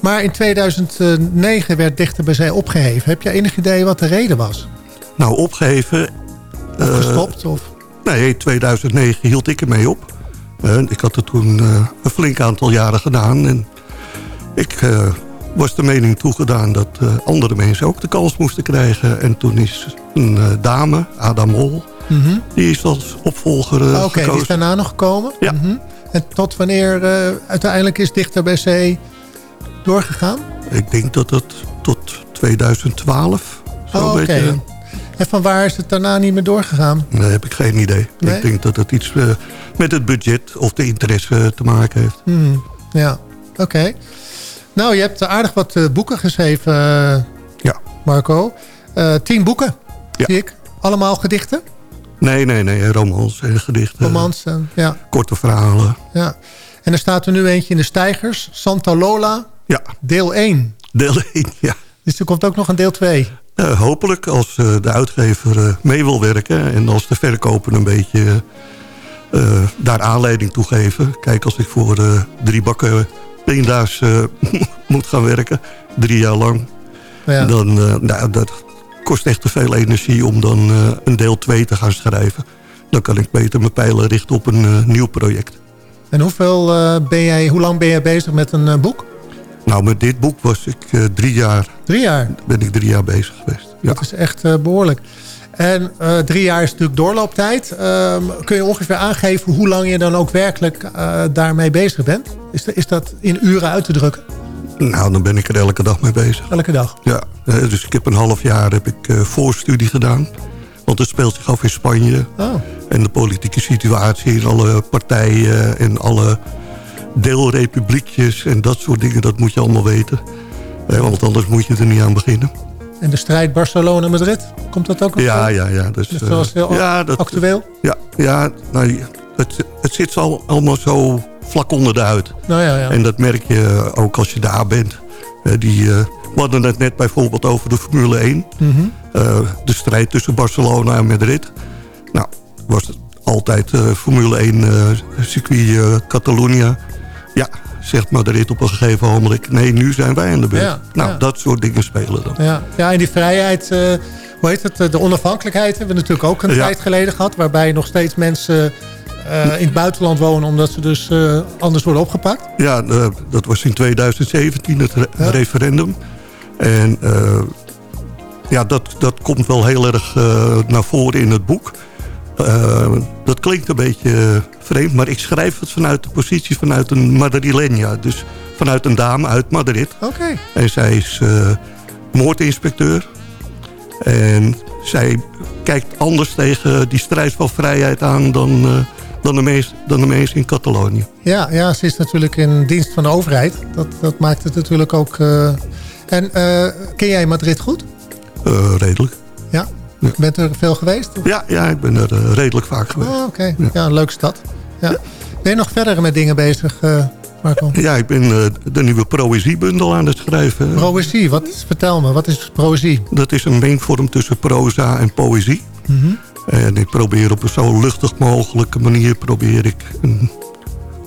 Maar in 2009 werd Dichter bij Zee opgeheven. Heb je enig idee wat de reden was? Nou, opgeheven... Of gestopt? Of? Nee, in 2009 hield ik ermee op. ik had het toen een flink aantal jaren gedaan. En ik was de mening toegedaan dat uh, andere mensen ook de kans moesten krijgen. En toen is een uh, dame, Ada Mol, mm -hmm. die is als opvolger uh, Oké, okay, die is daarna nog gekomen? Ja. Mm -hmm. En tot wanneer uiteindelijk is Dichter bij Zee doorgegaan? Ik denk dat het tot 2012 zo oh, okay. beetje... En van waar is het daarna niet meer doorgegaan? Nee, heb ik geen idee. Nee? Ik denk dat het iets met het budget of de interesse te maken heeft. Mm, ja, oké. Nou, je hebt aardig wat uh, boeken geschreven, uh, ja. Marco. Uh, tien boeken, ja. zie ik. Allemaal gedichten? Nee, nee, nee. Romans en gedichten. Romans, ja. Korte verhalen. Ja. En er staat er nu eentje in de stijgers. Santa Lola, ja. deel 1. Deel 1, ja. Dus er komt ook nog een deel 2. hopelijk, als de uitgever mee wil werken... en als de verkoper een beetje daar aanleiding toe geven. Kijk, als ik voor drie bakken pinda's uh, moet gaan werken. Drie jaar lang. Ja. Dan, uh, nou, dat kost echt te veel energie om dan uh, een deel 2 te gaan schrijven. Dan kan ik beter mijn pijlen richten op een nieuw project. En hoeveel, ben jij, hoe lang ben jij bezig met een boek? Nou, met dit boek was ik drie jaar. Drie jaar? Ben ik drie jaar bezig geweest. Ja. Dat is echt behoorlijk. En uh, drie jaar is natuurlijk doorlooptijd. Uh, kun je ongeveer aangeven hoe lang je dan ook werkelijk uh, daarmee bezig bent? Is, de, is dat in uren uit te drukken? Nou, dan ben ik er elke dag mee bezig. Elke dag? Ja, dus ik heb een half jaar heb ik, voorstudie gedaan. Want het speelt zich af in Spanje. Oh. En de politieke situatie in alle partijen en alle deelrepubliekjes en dat soort dingen, dat moet je allemaal weten. want anders moet je er niet aan beginnen. En de strijd Barcelona-Madrid, komt dat ook nog Ja, ja, ja. Dus, dus dat was heel ja, dat, actueel? Ja, ja nou, het, het zit al, allemaal zo vlak onder de huid. Nou, ja, ja. En dat merk je ook als je daar bent. Die, uh, we hadden het net bijvoorbeeld over de Formule 1. Mm -hmm. uh, de strijd tussen Barcelona en Madrid. Nou, was het altijd uh, Formule 1 circuit Catalonia. Ja, zegt Madrid op een gegeven moment... nee, nu zijn wij aan de beurt. Ja, nou, ja. dat soort dingen spelen dan. Ja, ja en die vrijheid, uh, hoe heet het, de onafhankelijkheid... hebben we natuurlijk ook een tijd geleden gehad... waarbij nog steeds mensen uh, in het buitenland wonen... omdat ze dus uh, anders worden opgepakt. Ja, dat was in 2017 het re referendum. En ja, dat, dat komt wel heel erg naar voren in het boek... Uh, dat klinkt een beetje vreemd, maar ik schrijf het vanuit de positie vanuit een Madrilena. Dus vanuit een dame uit Madrid. Oké. En zij is moordinspecteur. En zij kijkt anders tegen die strijd van vrijheid aan dan, dan, de meest, dan de mensen in Catalonië. Ja, ja, ze is natuurlijk in dienst van de overheid. Dat, dat maakt het natuurlijk ook... En ken jij Madrid goed? redelijk. Ja? Ja? Bent er veel geweest? Ja, ja, ik ben er redelijk vaak geweest. Oh, Oké, ja. ja. een leuke stad. Ja. Ben je nog verder met dingen bezig, Marco? Ja, ik ben de nieuwe Proëziebundel aan het schrijven. Proëzie, wat, vertel me, wat is Proëzie? Dat is een mengvorm tussen proza en poëzie. Mm En ik probeer op een zo luchtig mogelijke manier... probeer ik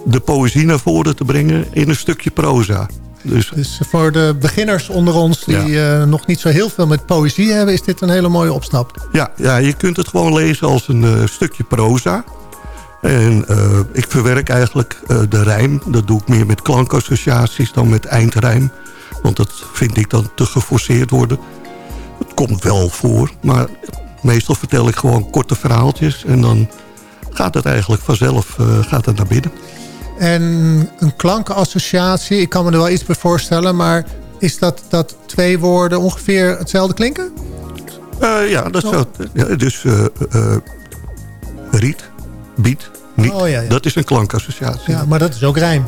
de poëzie naar voren te brengen in een stukje proza. Dus, dus voor de beginners onder ons die nog niet zo heel veel met poëzie hebben... is dit een hele mooie opstap. Ja, ja je kunt het gewoon lezen als een stukje proza. En uh, ik verwerk eigenlijk uh, de rijm. Dat doe ik meer met klankassociaties dan met eindrijm. Want dat vind ik dan te geforceerd worden. Het komt wel voor, maar meestal vertel ik gewoon korte verhaaltjes. En dan gaat het eigenlijk vanzelf uh, gaat het naar binnen. En een klankenassociatie, ik kan me er wel iets bij voorstellen... maar is dat dat twee woorden ongeveer hetzelfde klinken? ja, dat is zo. Ja, dus riet, biet, niet. Oh, ja, ja. Dat is een klankassociatie. Ja, maar dat is ook rijm.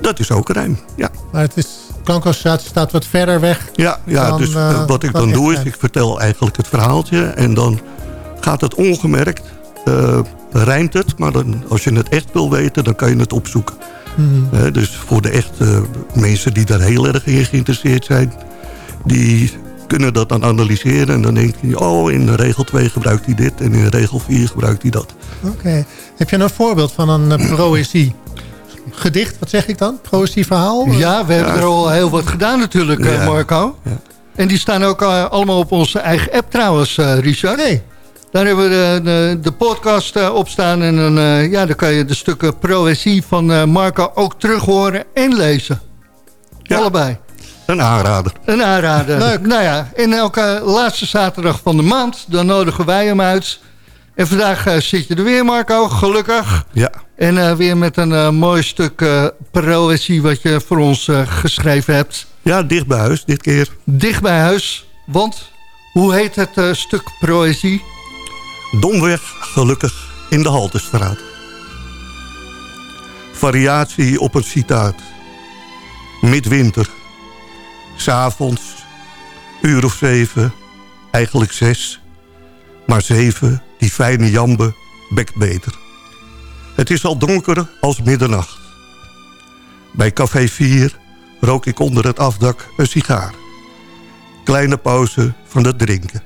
Dat is ook rijm, ja. Maar het is, klankassociatie staat wat verder weg. Ja, ja dan, dus uh, wat ik dan doe is, ik vertel eigenlijk het verhaaltje... en dan gaat het ongemerkt, uh, rijmt het... maar dan, als je het echt wil weten, dan kan je het opzoeken. Mm. Uh, dus voor de echte mensen die daar heel erg in geïnteresseerd zijn... die kunnen dat dan analyseren. En dan denk je, oh, in regel 2 gebruikt hij dit en in regel 4 gebruikt hij dat. Oké. Heb je een voorbeeld van een uh, proëzie? Gedicht, wat zeg ik dan? Proëzieverhaal? Ja, we hebben er al heel wat gedaan natuurlijk, ja. Marco. Ja. En die staan ook uh, allemaal op onze eigen app trouwens, uh, Richard. Nee. Daar hebben we de, de, podcast uh, op staan. En dan, uh, ja, dan kan je de stukken proëzie van uh, Marco ook terug horen en lezen. Ja. Allebei. Een aanrader. Een aanrader. Leuk. Nou ja, in elke laatste zaterdag van de maand, dan nodigen wij hem uit. En vandaag uh, zit je er weer, Marco, gelukkig. Ja. En uh, weer met een uh, mooi stuk proëzie wat je voor ons geschreven hebt. Ja, dicht bij huis, dit keer. Dicht bij huis, want hoe heet het stuk proëzie? Domweg, gelukkig, in de Haltestraat. Variatie op een citaat. Midwinter. S'avonds, uur of zeven, eigenlijk zes. Maar zeven, die fijne jambe, bekt beter. Het is al donker als middernacht. Bij café 4 rook ik onder het afdak een sigaar. Kleine pauze van het drinken.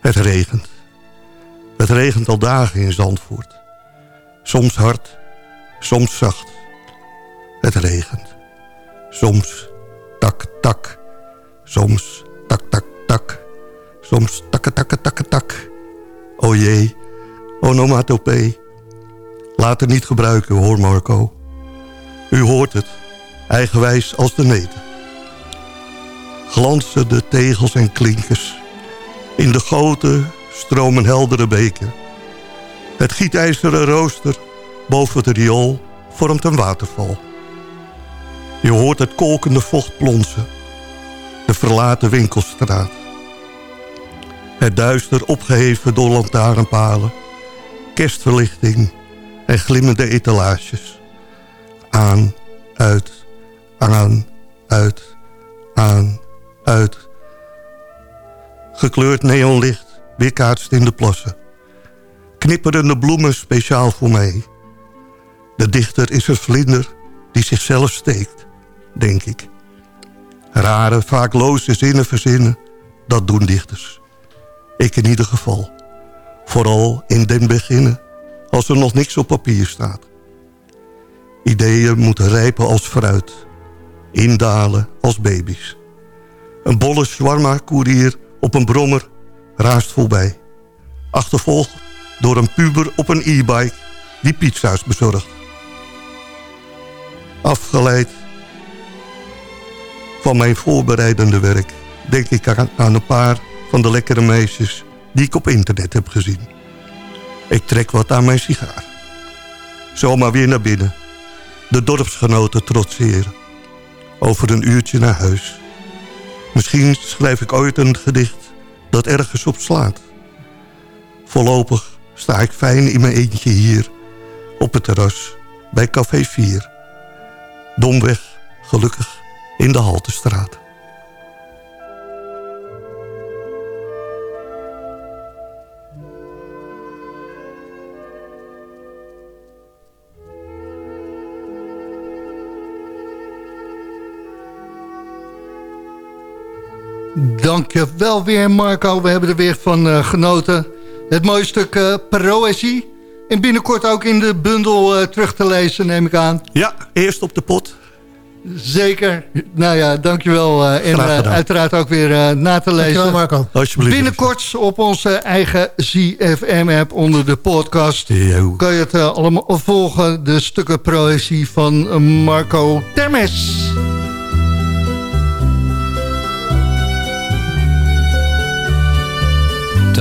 Het regent. Regent al dagen in Zandvoort. Soms hard, soms zacht. Het regent. Soms tak, tak. Soms tak, tak, tak. Soms takke, takke, tak. O jee, onomatopee. Laat het niet gebruiken, hoor Marco. U hoort het, eigenwijs als de neten. Glansen de tegels en klinkers. In de goten stromen heldere beken. Het gietijzeren rooster boven het riool vormt een waterval. Je hoort het kolkende vocht plonsen. De verlaten winkelstraat. Het duister opgeheven door lantaarnpalen. Kerstverlichting en glimmende etalages. Aan, uit, aan, uit, aan, uit. Gekleurd neonlicht weerkaatst in de plassen. Knipperende bloemen speciaal voor mij. De dichter is een vlinder die zichzelf steekt, denk ik. Rare, vaak loze zinnen verzinnen, dat doen dichters. Ik in ieder geval. Vooral in den beginnen, als er nog niks op papier staat. Ideeën moeten rijpen als fruit. Indalen als baby's. Een bolle shawarma-koerier op een brommer raast voorbij. Achtervolgd door een puber op een e-bike die pizza's bezorgt. Afgeleid van mijn voorbereidende werk... denk ik aan een paar van de lekkere meisjes die ik op internet heb gezien. Ik trek wat aan mijn sigaar. Zomaar weer naar binnen. De dorpsgenoten trotseren. over een uurtje naar huis. Misschien schrijf ik ooit een gedicht dat ergens op slaat. Voorlopig sta ik fijn in mijn eentje hier... op het terras bij Café 4. Domweg, gelukkig, in de Haltestraat. Dank je wel weer Marco, we hebben er weer van uh, genoten. Het mooie stuk uh, proëzie. En binnenkort ook in de bundel uh, terug te lezen, neem ik aan. Ja, eerst op de pot. Zeker. Nou ja, dankjewel. Uh, en uh, uiteraard ook weer uh, na te lezen. Dankjewel Marco. Alsjeblieft. Binnenkort op onze eigen ZFM-app onder de podcast. Yo. Kan je het allemaal volgen. De stukken proëzie van Marco Termes.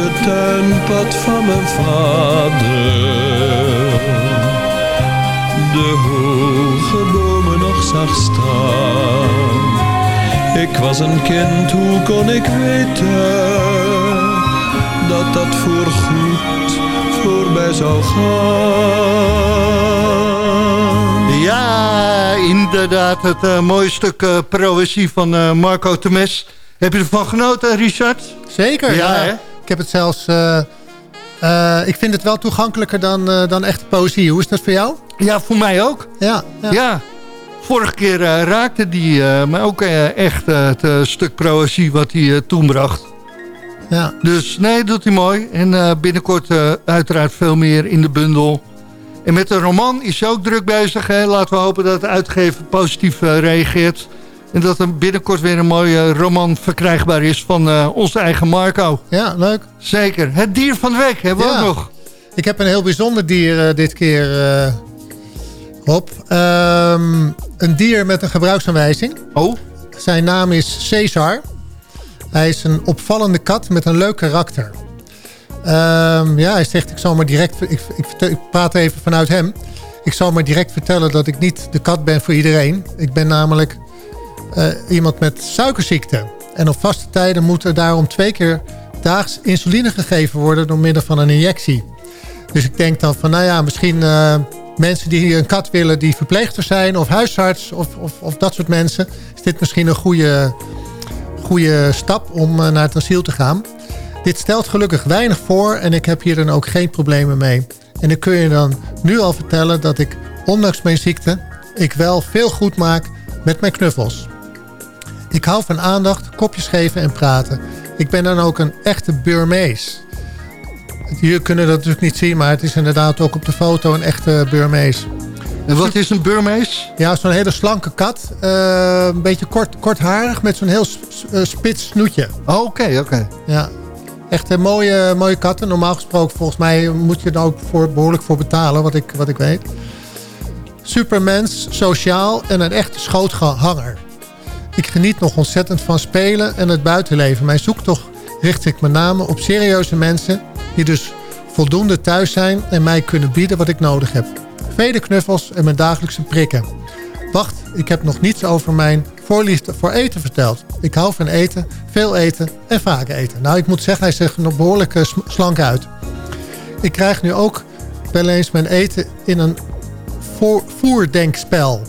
het tuinpad van mijn vader de hoge bomen nog zag staan. Ik was een kind, hoe kon ik weten dat dat voorgoed voorbij zou gaan? Ja, inderdaad, het uh, mooie stuk uh, proëzie van uh, Marco Temes. Heb je ervan genoten, Richard? Zeker, ja. ja. Ik heb het zelfs... ik vind het wel toegankelijker dan, dan echte poëzie. Hoe is dat voor jou? Ja, voor mij ook. Ja. Ja. ja. Vorige keer uh, raakte die uh, me ook uh, echt het stuk proëzie wat hij toen bracht. Ja. Dus nee, doet hij mooi. En binnenkort uiteraard veel meer in de bundel. En met de roman is hij ook druk bezig. Hè. Laten we hopen dat de uitgever positief reageert. En dat er binnenkort weer een mooie roman verkrijgbaar is van onze eigen Marco. Ja, leuk. Zeker. Het dier van de week hebben we ja. ook nog. Ik heb een heel bijzonder dier dit keer op. Um, een dier met een gebruiksaanwijzing. Oh. Zijn naam is Caesar. Hij is een opvallende kat met een leuk karakter. Ehm, ja, hij zegt, ik zal maar direct... Ik, ik, ik, praat even vanuit hem. Ik zal maar direct vertellen dat ik niet de kat ben voor iedereen. Ik ben namelijk uh, iemand met suikerziekte. En op vaste tijden moet er daarom twee keer daags insuline gegeven worden... door middel van een injectie. Dus ik denk dan van, nou ja, misschien uh, mensen die een kat willen... die verpleegster zijn of huisarts of, of, of dat soort mensen... is dit misschien een goede, goede stap om uh, naar het asiel te gaan. Dit stelt gelukkig weinig voor en ik heb hier dan ook geen problemen mee. En ik kun je dan nu al vertellen dat ik, ondanks mijn ziekte... ik wel veel goed maak met mijn knuffels. Ik hou van aandacht, kopjes geven en praten. Ik ben dan ook een echte Burmees. Jullie kunnen dat natuurlijk niet zien, maar het is inderdaad ook op de foto een echte Burmees. En wat is een Burmees? Ja, zo'n hele slanke kat. Uh, een beetje kort, kortharig met zo'n heel uh, spits snoetje. Oké, oh, oké. Okay, okay. Ja, echt een mooie, mooie katten. Normaal gesproken, volgens mij moet je er ook voor, behoorlijk voor betalen, wat ik, wat ik weet. Supermens, sociaal en een echte schoothanger. Ik geniet nog ontzettend van spelen en het buitenleven. Mijn zoektocht richt ik met name op serieuze mensen... die dus voldoende thuis zijn en mij kunnen bieden wat ik nodig heb. Vele knuffels en mijn dagelijkse prikken. Wacht, ik heb nog niets over mijn voorliefde voor eten verteld. Ik hou van eten, veel eten en vaak eten. Nou, ik moet zeggen, hij er nog behoorlijk eh, slank uit. Ik krijg nu ook wel eens mijn eten in een voerdenkspel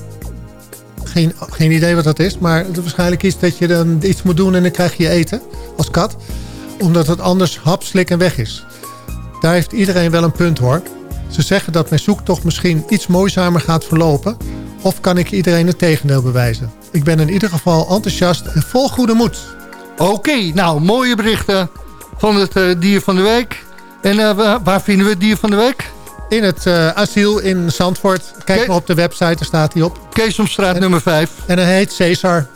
geen, geen idee wat dat is. Maar het waarschijnlijk is dat je dan iets moet doen en dan krijg je eten als kat. Omdat het anders hap, slik en weg is. Daar heeft iedereen wel een punt hoor. Ze zeggen dat mijn zoektocht misschien iets moeizamer gaat verlopen. Of kan ik iedereen het tegendeel bewijzen? Ik ben in ieder geval enthousiast en vol goede moed. Oké, nou mooie berichten van het uh, dier van de week. En uh, waar vinden we het dier van de week? In het uh, asiel in Zandvoort. Kijk maar op de website, daar staat hij op. Keesomstraat nummer 5. En hij heet Cesar.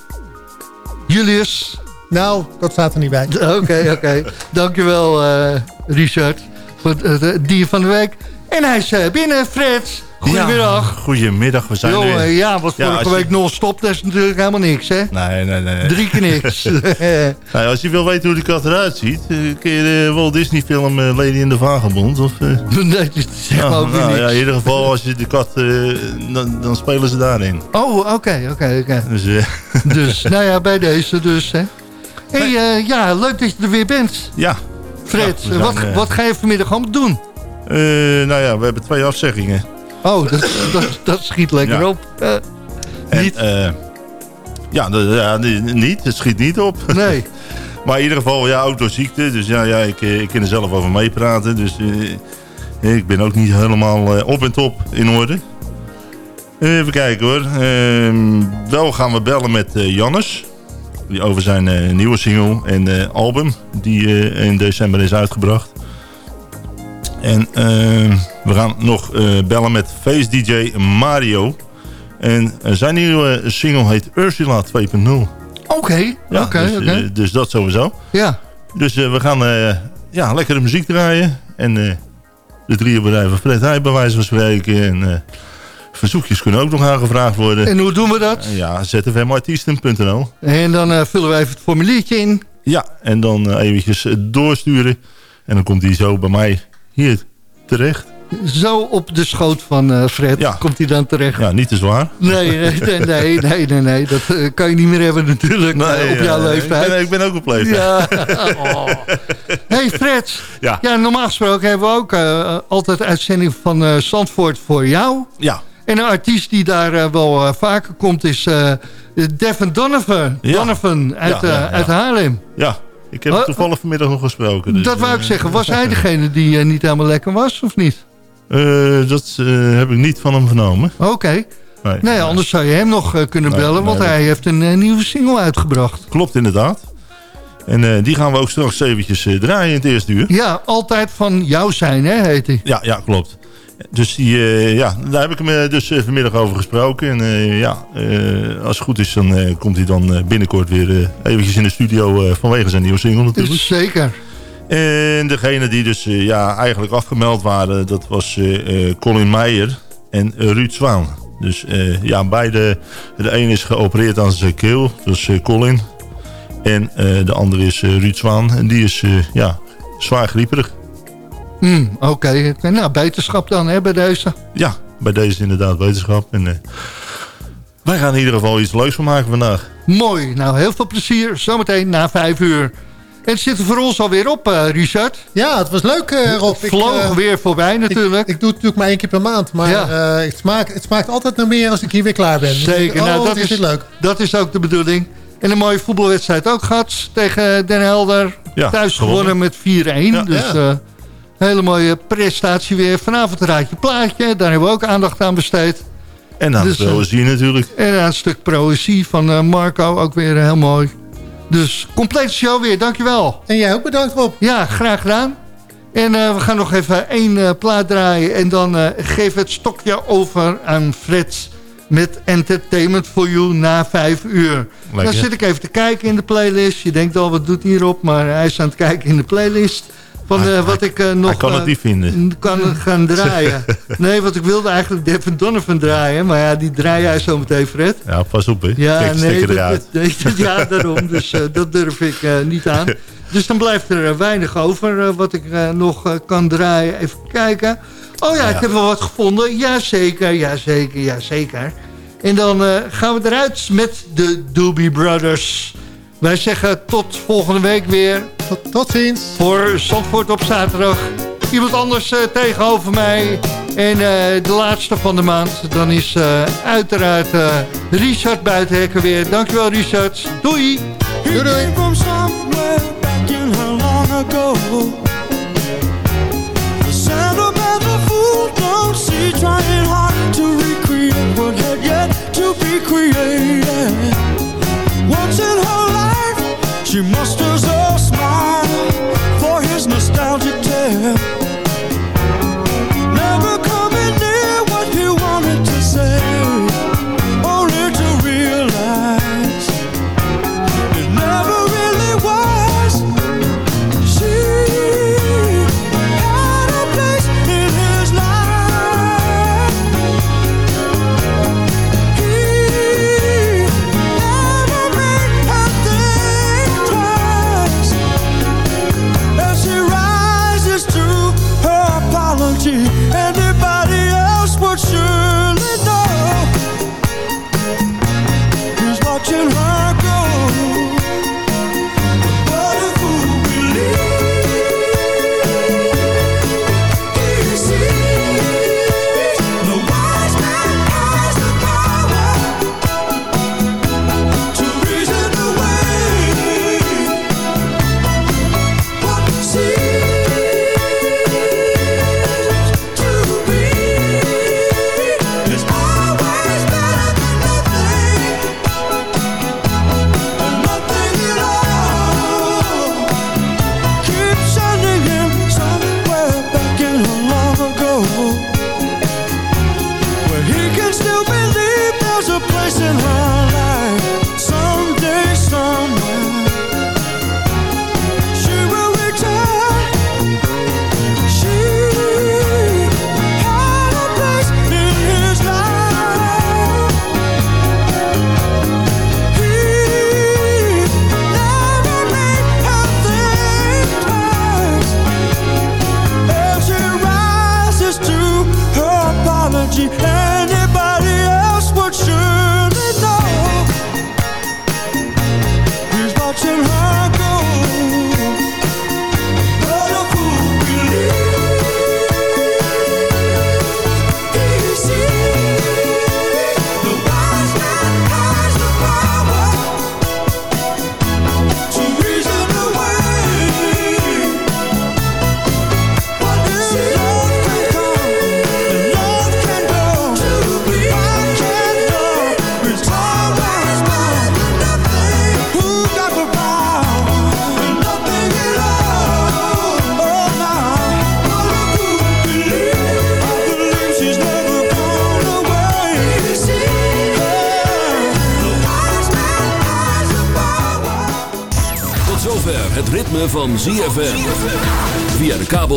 Julius. Nou, dat staat er niet bij. Oké, oké. Okay. Dankjewel, uh, Richard, voor het dier van de week. En hij is binnen, Fred. Goedemiddag. Ja, goedemiddag, we zijn er Ja, wat vorige week non-stop, dat is natuurlijk helemaal niks, hè? Nee, nee, nee. Drie keer niks. nou, als je wil weten hoe de kat eruit ziet, eh, kun je de Walt Disney film uh, Lady in the Vagabond? Of, uh... nee, dat zeg maar ook nou, Ja, in ieder geval, als je de kat, uh, dan, dan, spelen ze daarin. Oh, oké, oké, oké. Dus, dus, nou ja, bij deze dus, hè. hey, ja, leuk dat je er weer bent. Ja. Fred, ja, wat, wat ga je vanmiddag allemaal doen? nou ja, we hebben twee afzeggingen. Oh, dat, dat, dat schiet lekker op. Uh, en, niet? Uh, ja, ja, niet. Het schiet niet op. Nee. maar in ieder geval, ja, ook door ziekte. Dus ja, ja ik, eh, ik kan er zelf over meepraten. Dus uh, ik ben ook niet helemaal op en top in orde. even kijken hoor. Ehm, wel gaan we bellen met Jannes. Die over zijn nieuwe single en album. Die in december is uitgebracht. En uh, we gaan nog uh, bellen met Face DJ Mario. En uh, zijn nieuwe single heet Ursula 2.0. Oké, okay, ja, oké, dus, okay. dus, dat sowieso. Ja. Dus we gaan ja, lekkere muziek draaien. En de drie bedrijven Fred Heij bij wijze van spreken. En verzoekjes kunnen ook nog aangevraagd worden. En hoe doen we dat? ja, zfmartiesten.nl. En dan vullen we even het formuliertje in. Ja, en dan eventjes doorsturen. En dan komt die zo bij mij hier terecht. Zo op de schoot van uh, Fred ja. komt hij dan terecht. Ja, niet te zwaar. Nee, nee, nee, nee, nee, nee. dat uh, kan je niet meer hebben natuurlijk nee, op jouw leeftijd. Ik ben, ik ben, ook op leeftijd. Ja. oh. hey Fred, ja. ja. normaal gesproken hebben we ook altijd uitzending van Zandvoort voor jou. Ja. En een artiest die daar wel vaker komt is Devin Donovan. Donovan uit, uit Haarlem. Ja, ik heb toevallig vanmiddag nog gesproken. Dus, dat wou ik zeggen. Was hij degene die uh, niet helemaal lekker was, of niet? Uh, dat heb ik niet van hem vernomen. Oké. Okay. Nee, nee, anders zou je hem nog kunnen nee, bellen, want hij heeft een nieuwe single uitgebracht. Klopt, inderdaad. En die gaan we ook straks eventjes draaien in het eerste uur. Ja, altijd van jou zijn, hè, heet hij. Ja, ja, klopt. Dus die, uh, ja, daar heb ik hem dus vanmiddag over gesproken. En ja, als het goed is, dan komt hij dan binnenkort weer eventjes in de studio vanwege zijn nieuwe single natuurlijk. Zeker. En degene die dus ja, eigenlijk afgemeld waren, dat was Colin Meijer en Ruud Zwaan. Dus ja, beide, de een is geopereerd aan zijn keel, dus Colin. En de andere is Ruud Zwaan en die is ja, zwaar grieperig. Mm, Oké, nou beterschap dan hè, bij deze. Ja, bij deze inderdaad wetenschap. En, wij gaan in ieder geval iets leuks van maken vandaag. Mooi, nou heel veel plezier. Zometeen na vijf uur. En het zit er voor ons alweer op, uh, Richard. Ja, het was leuk, uh, Rob. Het vloog uh, weer voorbij natuurlijk. Ik, ik, doe het natuurlijk maar één keer per maand. Maar ja. het, smaakt, het smaakt altijd naar meer als ik hier weer klaar ben. Zeker, dus, nou, oh, dat is, is leuk. Dat is ook de bedoeling. En een mooie voetbalwedstrijd ook gehad tegen Den Helder. Ja, Thuis gewonnen met 4-1. Ja, dus ja. hele mooie prestatie weer. Vanavond een raadje plaatje. Daar hebben we ook aandacht aan besteed. En aan dus, de poëzie natuurlijk. En aan een stuk poëzie van Marco. Ook weer heel mooi. Dus complete show weer, dankjewel. En jij ook bedankt Rob. Ja, graag gedaan. En uh, we gaan nog even één uh, plaat draaien. En dan uh, geef het stokje over aan Fred met Entertainment for You na vijf uur. Lekker. Dan zit ik even te kijken in de playlist. Je denkt al, wat doet hij hierop? Maar hij is aan het kijken in de playlist. Van hij, wat hij, ik nog... Hij kan het niet vinden. Kan gaan draaien. nee, want ik wilde eigenlijk Devin Donovan draaien. Maar ja, die draai jij zo meteen, Fred. Ja, pas op, hè. Ja, Kijk, nee, eruit. Dat, dat, ja, daarom. Dus dat durf ik niet aan. Dus dan blijft er weinig over wat ik nog kan draaien. Even kijken. Oh ja, ja, ik heb wel wat gevonden. Jazeker, jazeker, jazeker. En dan gaan we eruit met de Doobie Brothers. Wij zeggen tot volgende week weer. Tot, tot ziens. Voor Zandvoort op zaterdag. Iemand anders uh, tegenover mij. En uh, de laatste van de maand. Dan is uh, uiteraard Richard Buitenhekken weer. Dankjewel Richard. Doei. Doei doei. Trying hard to nostalgia tale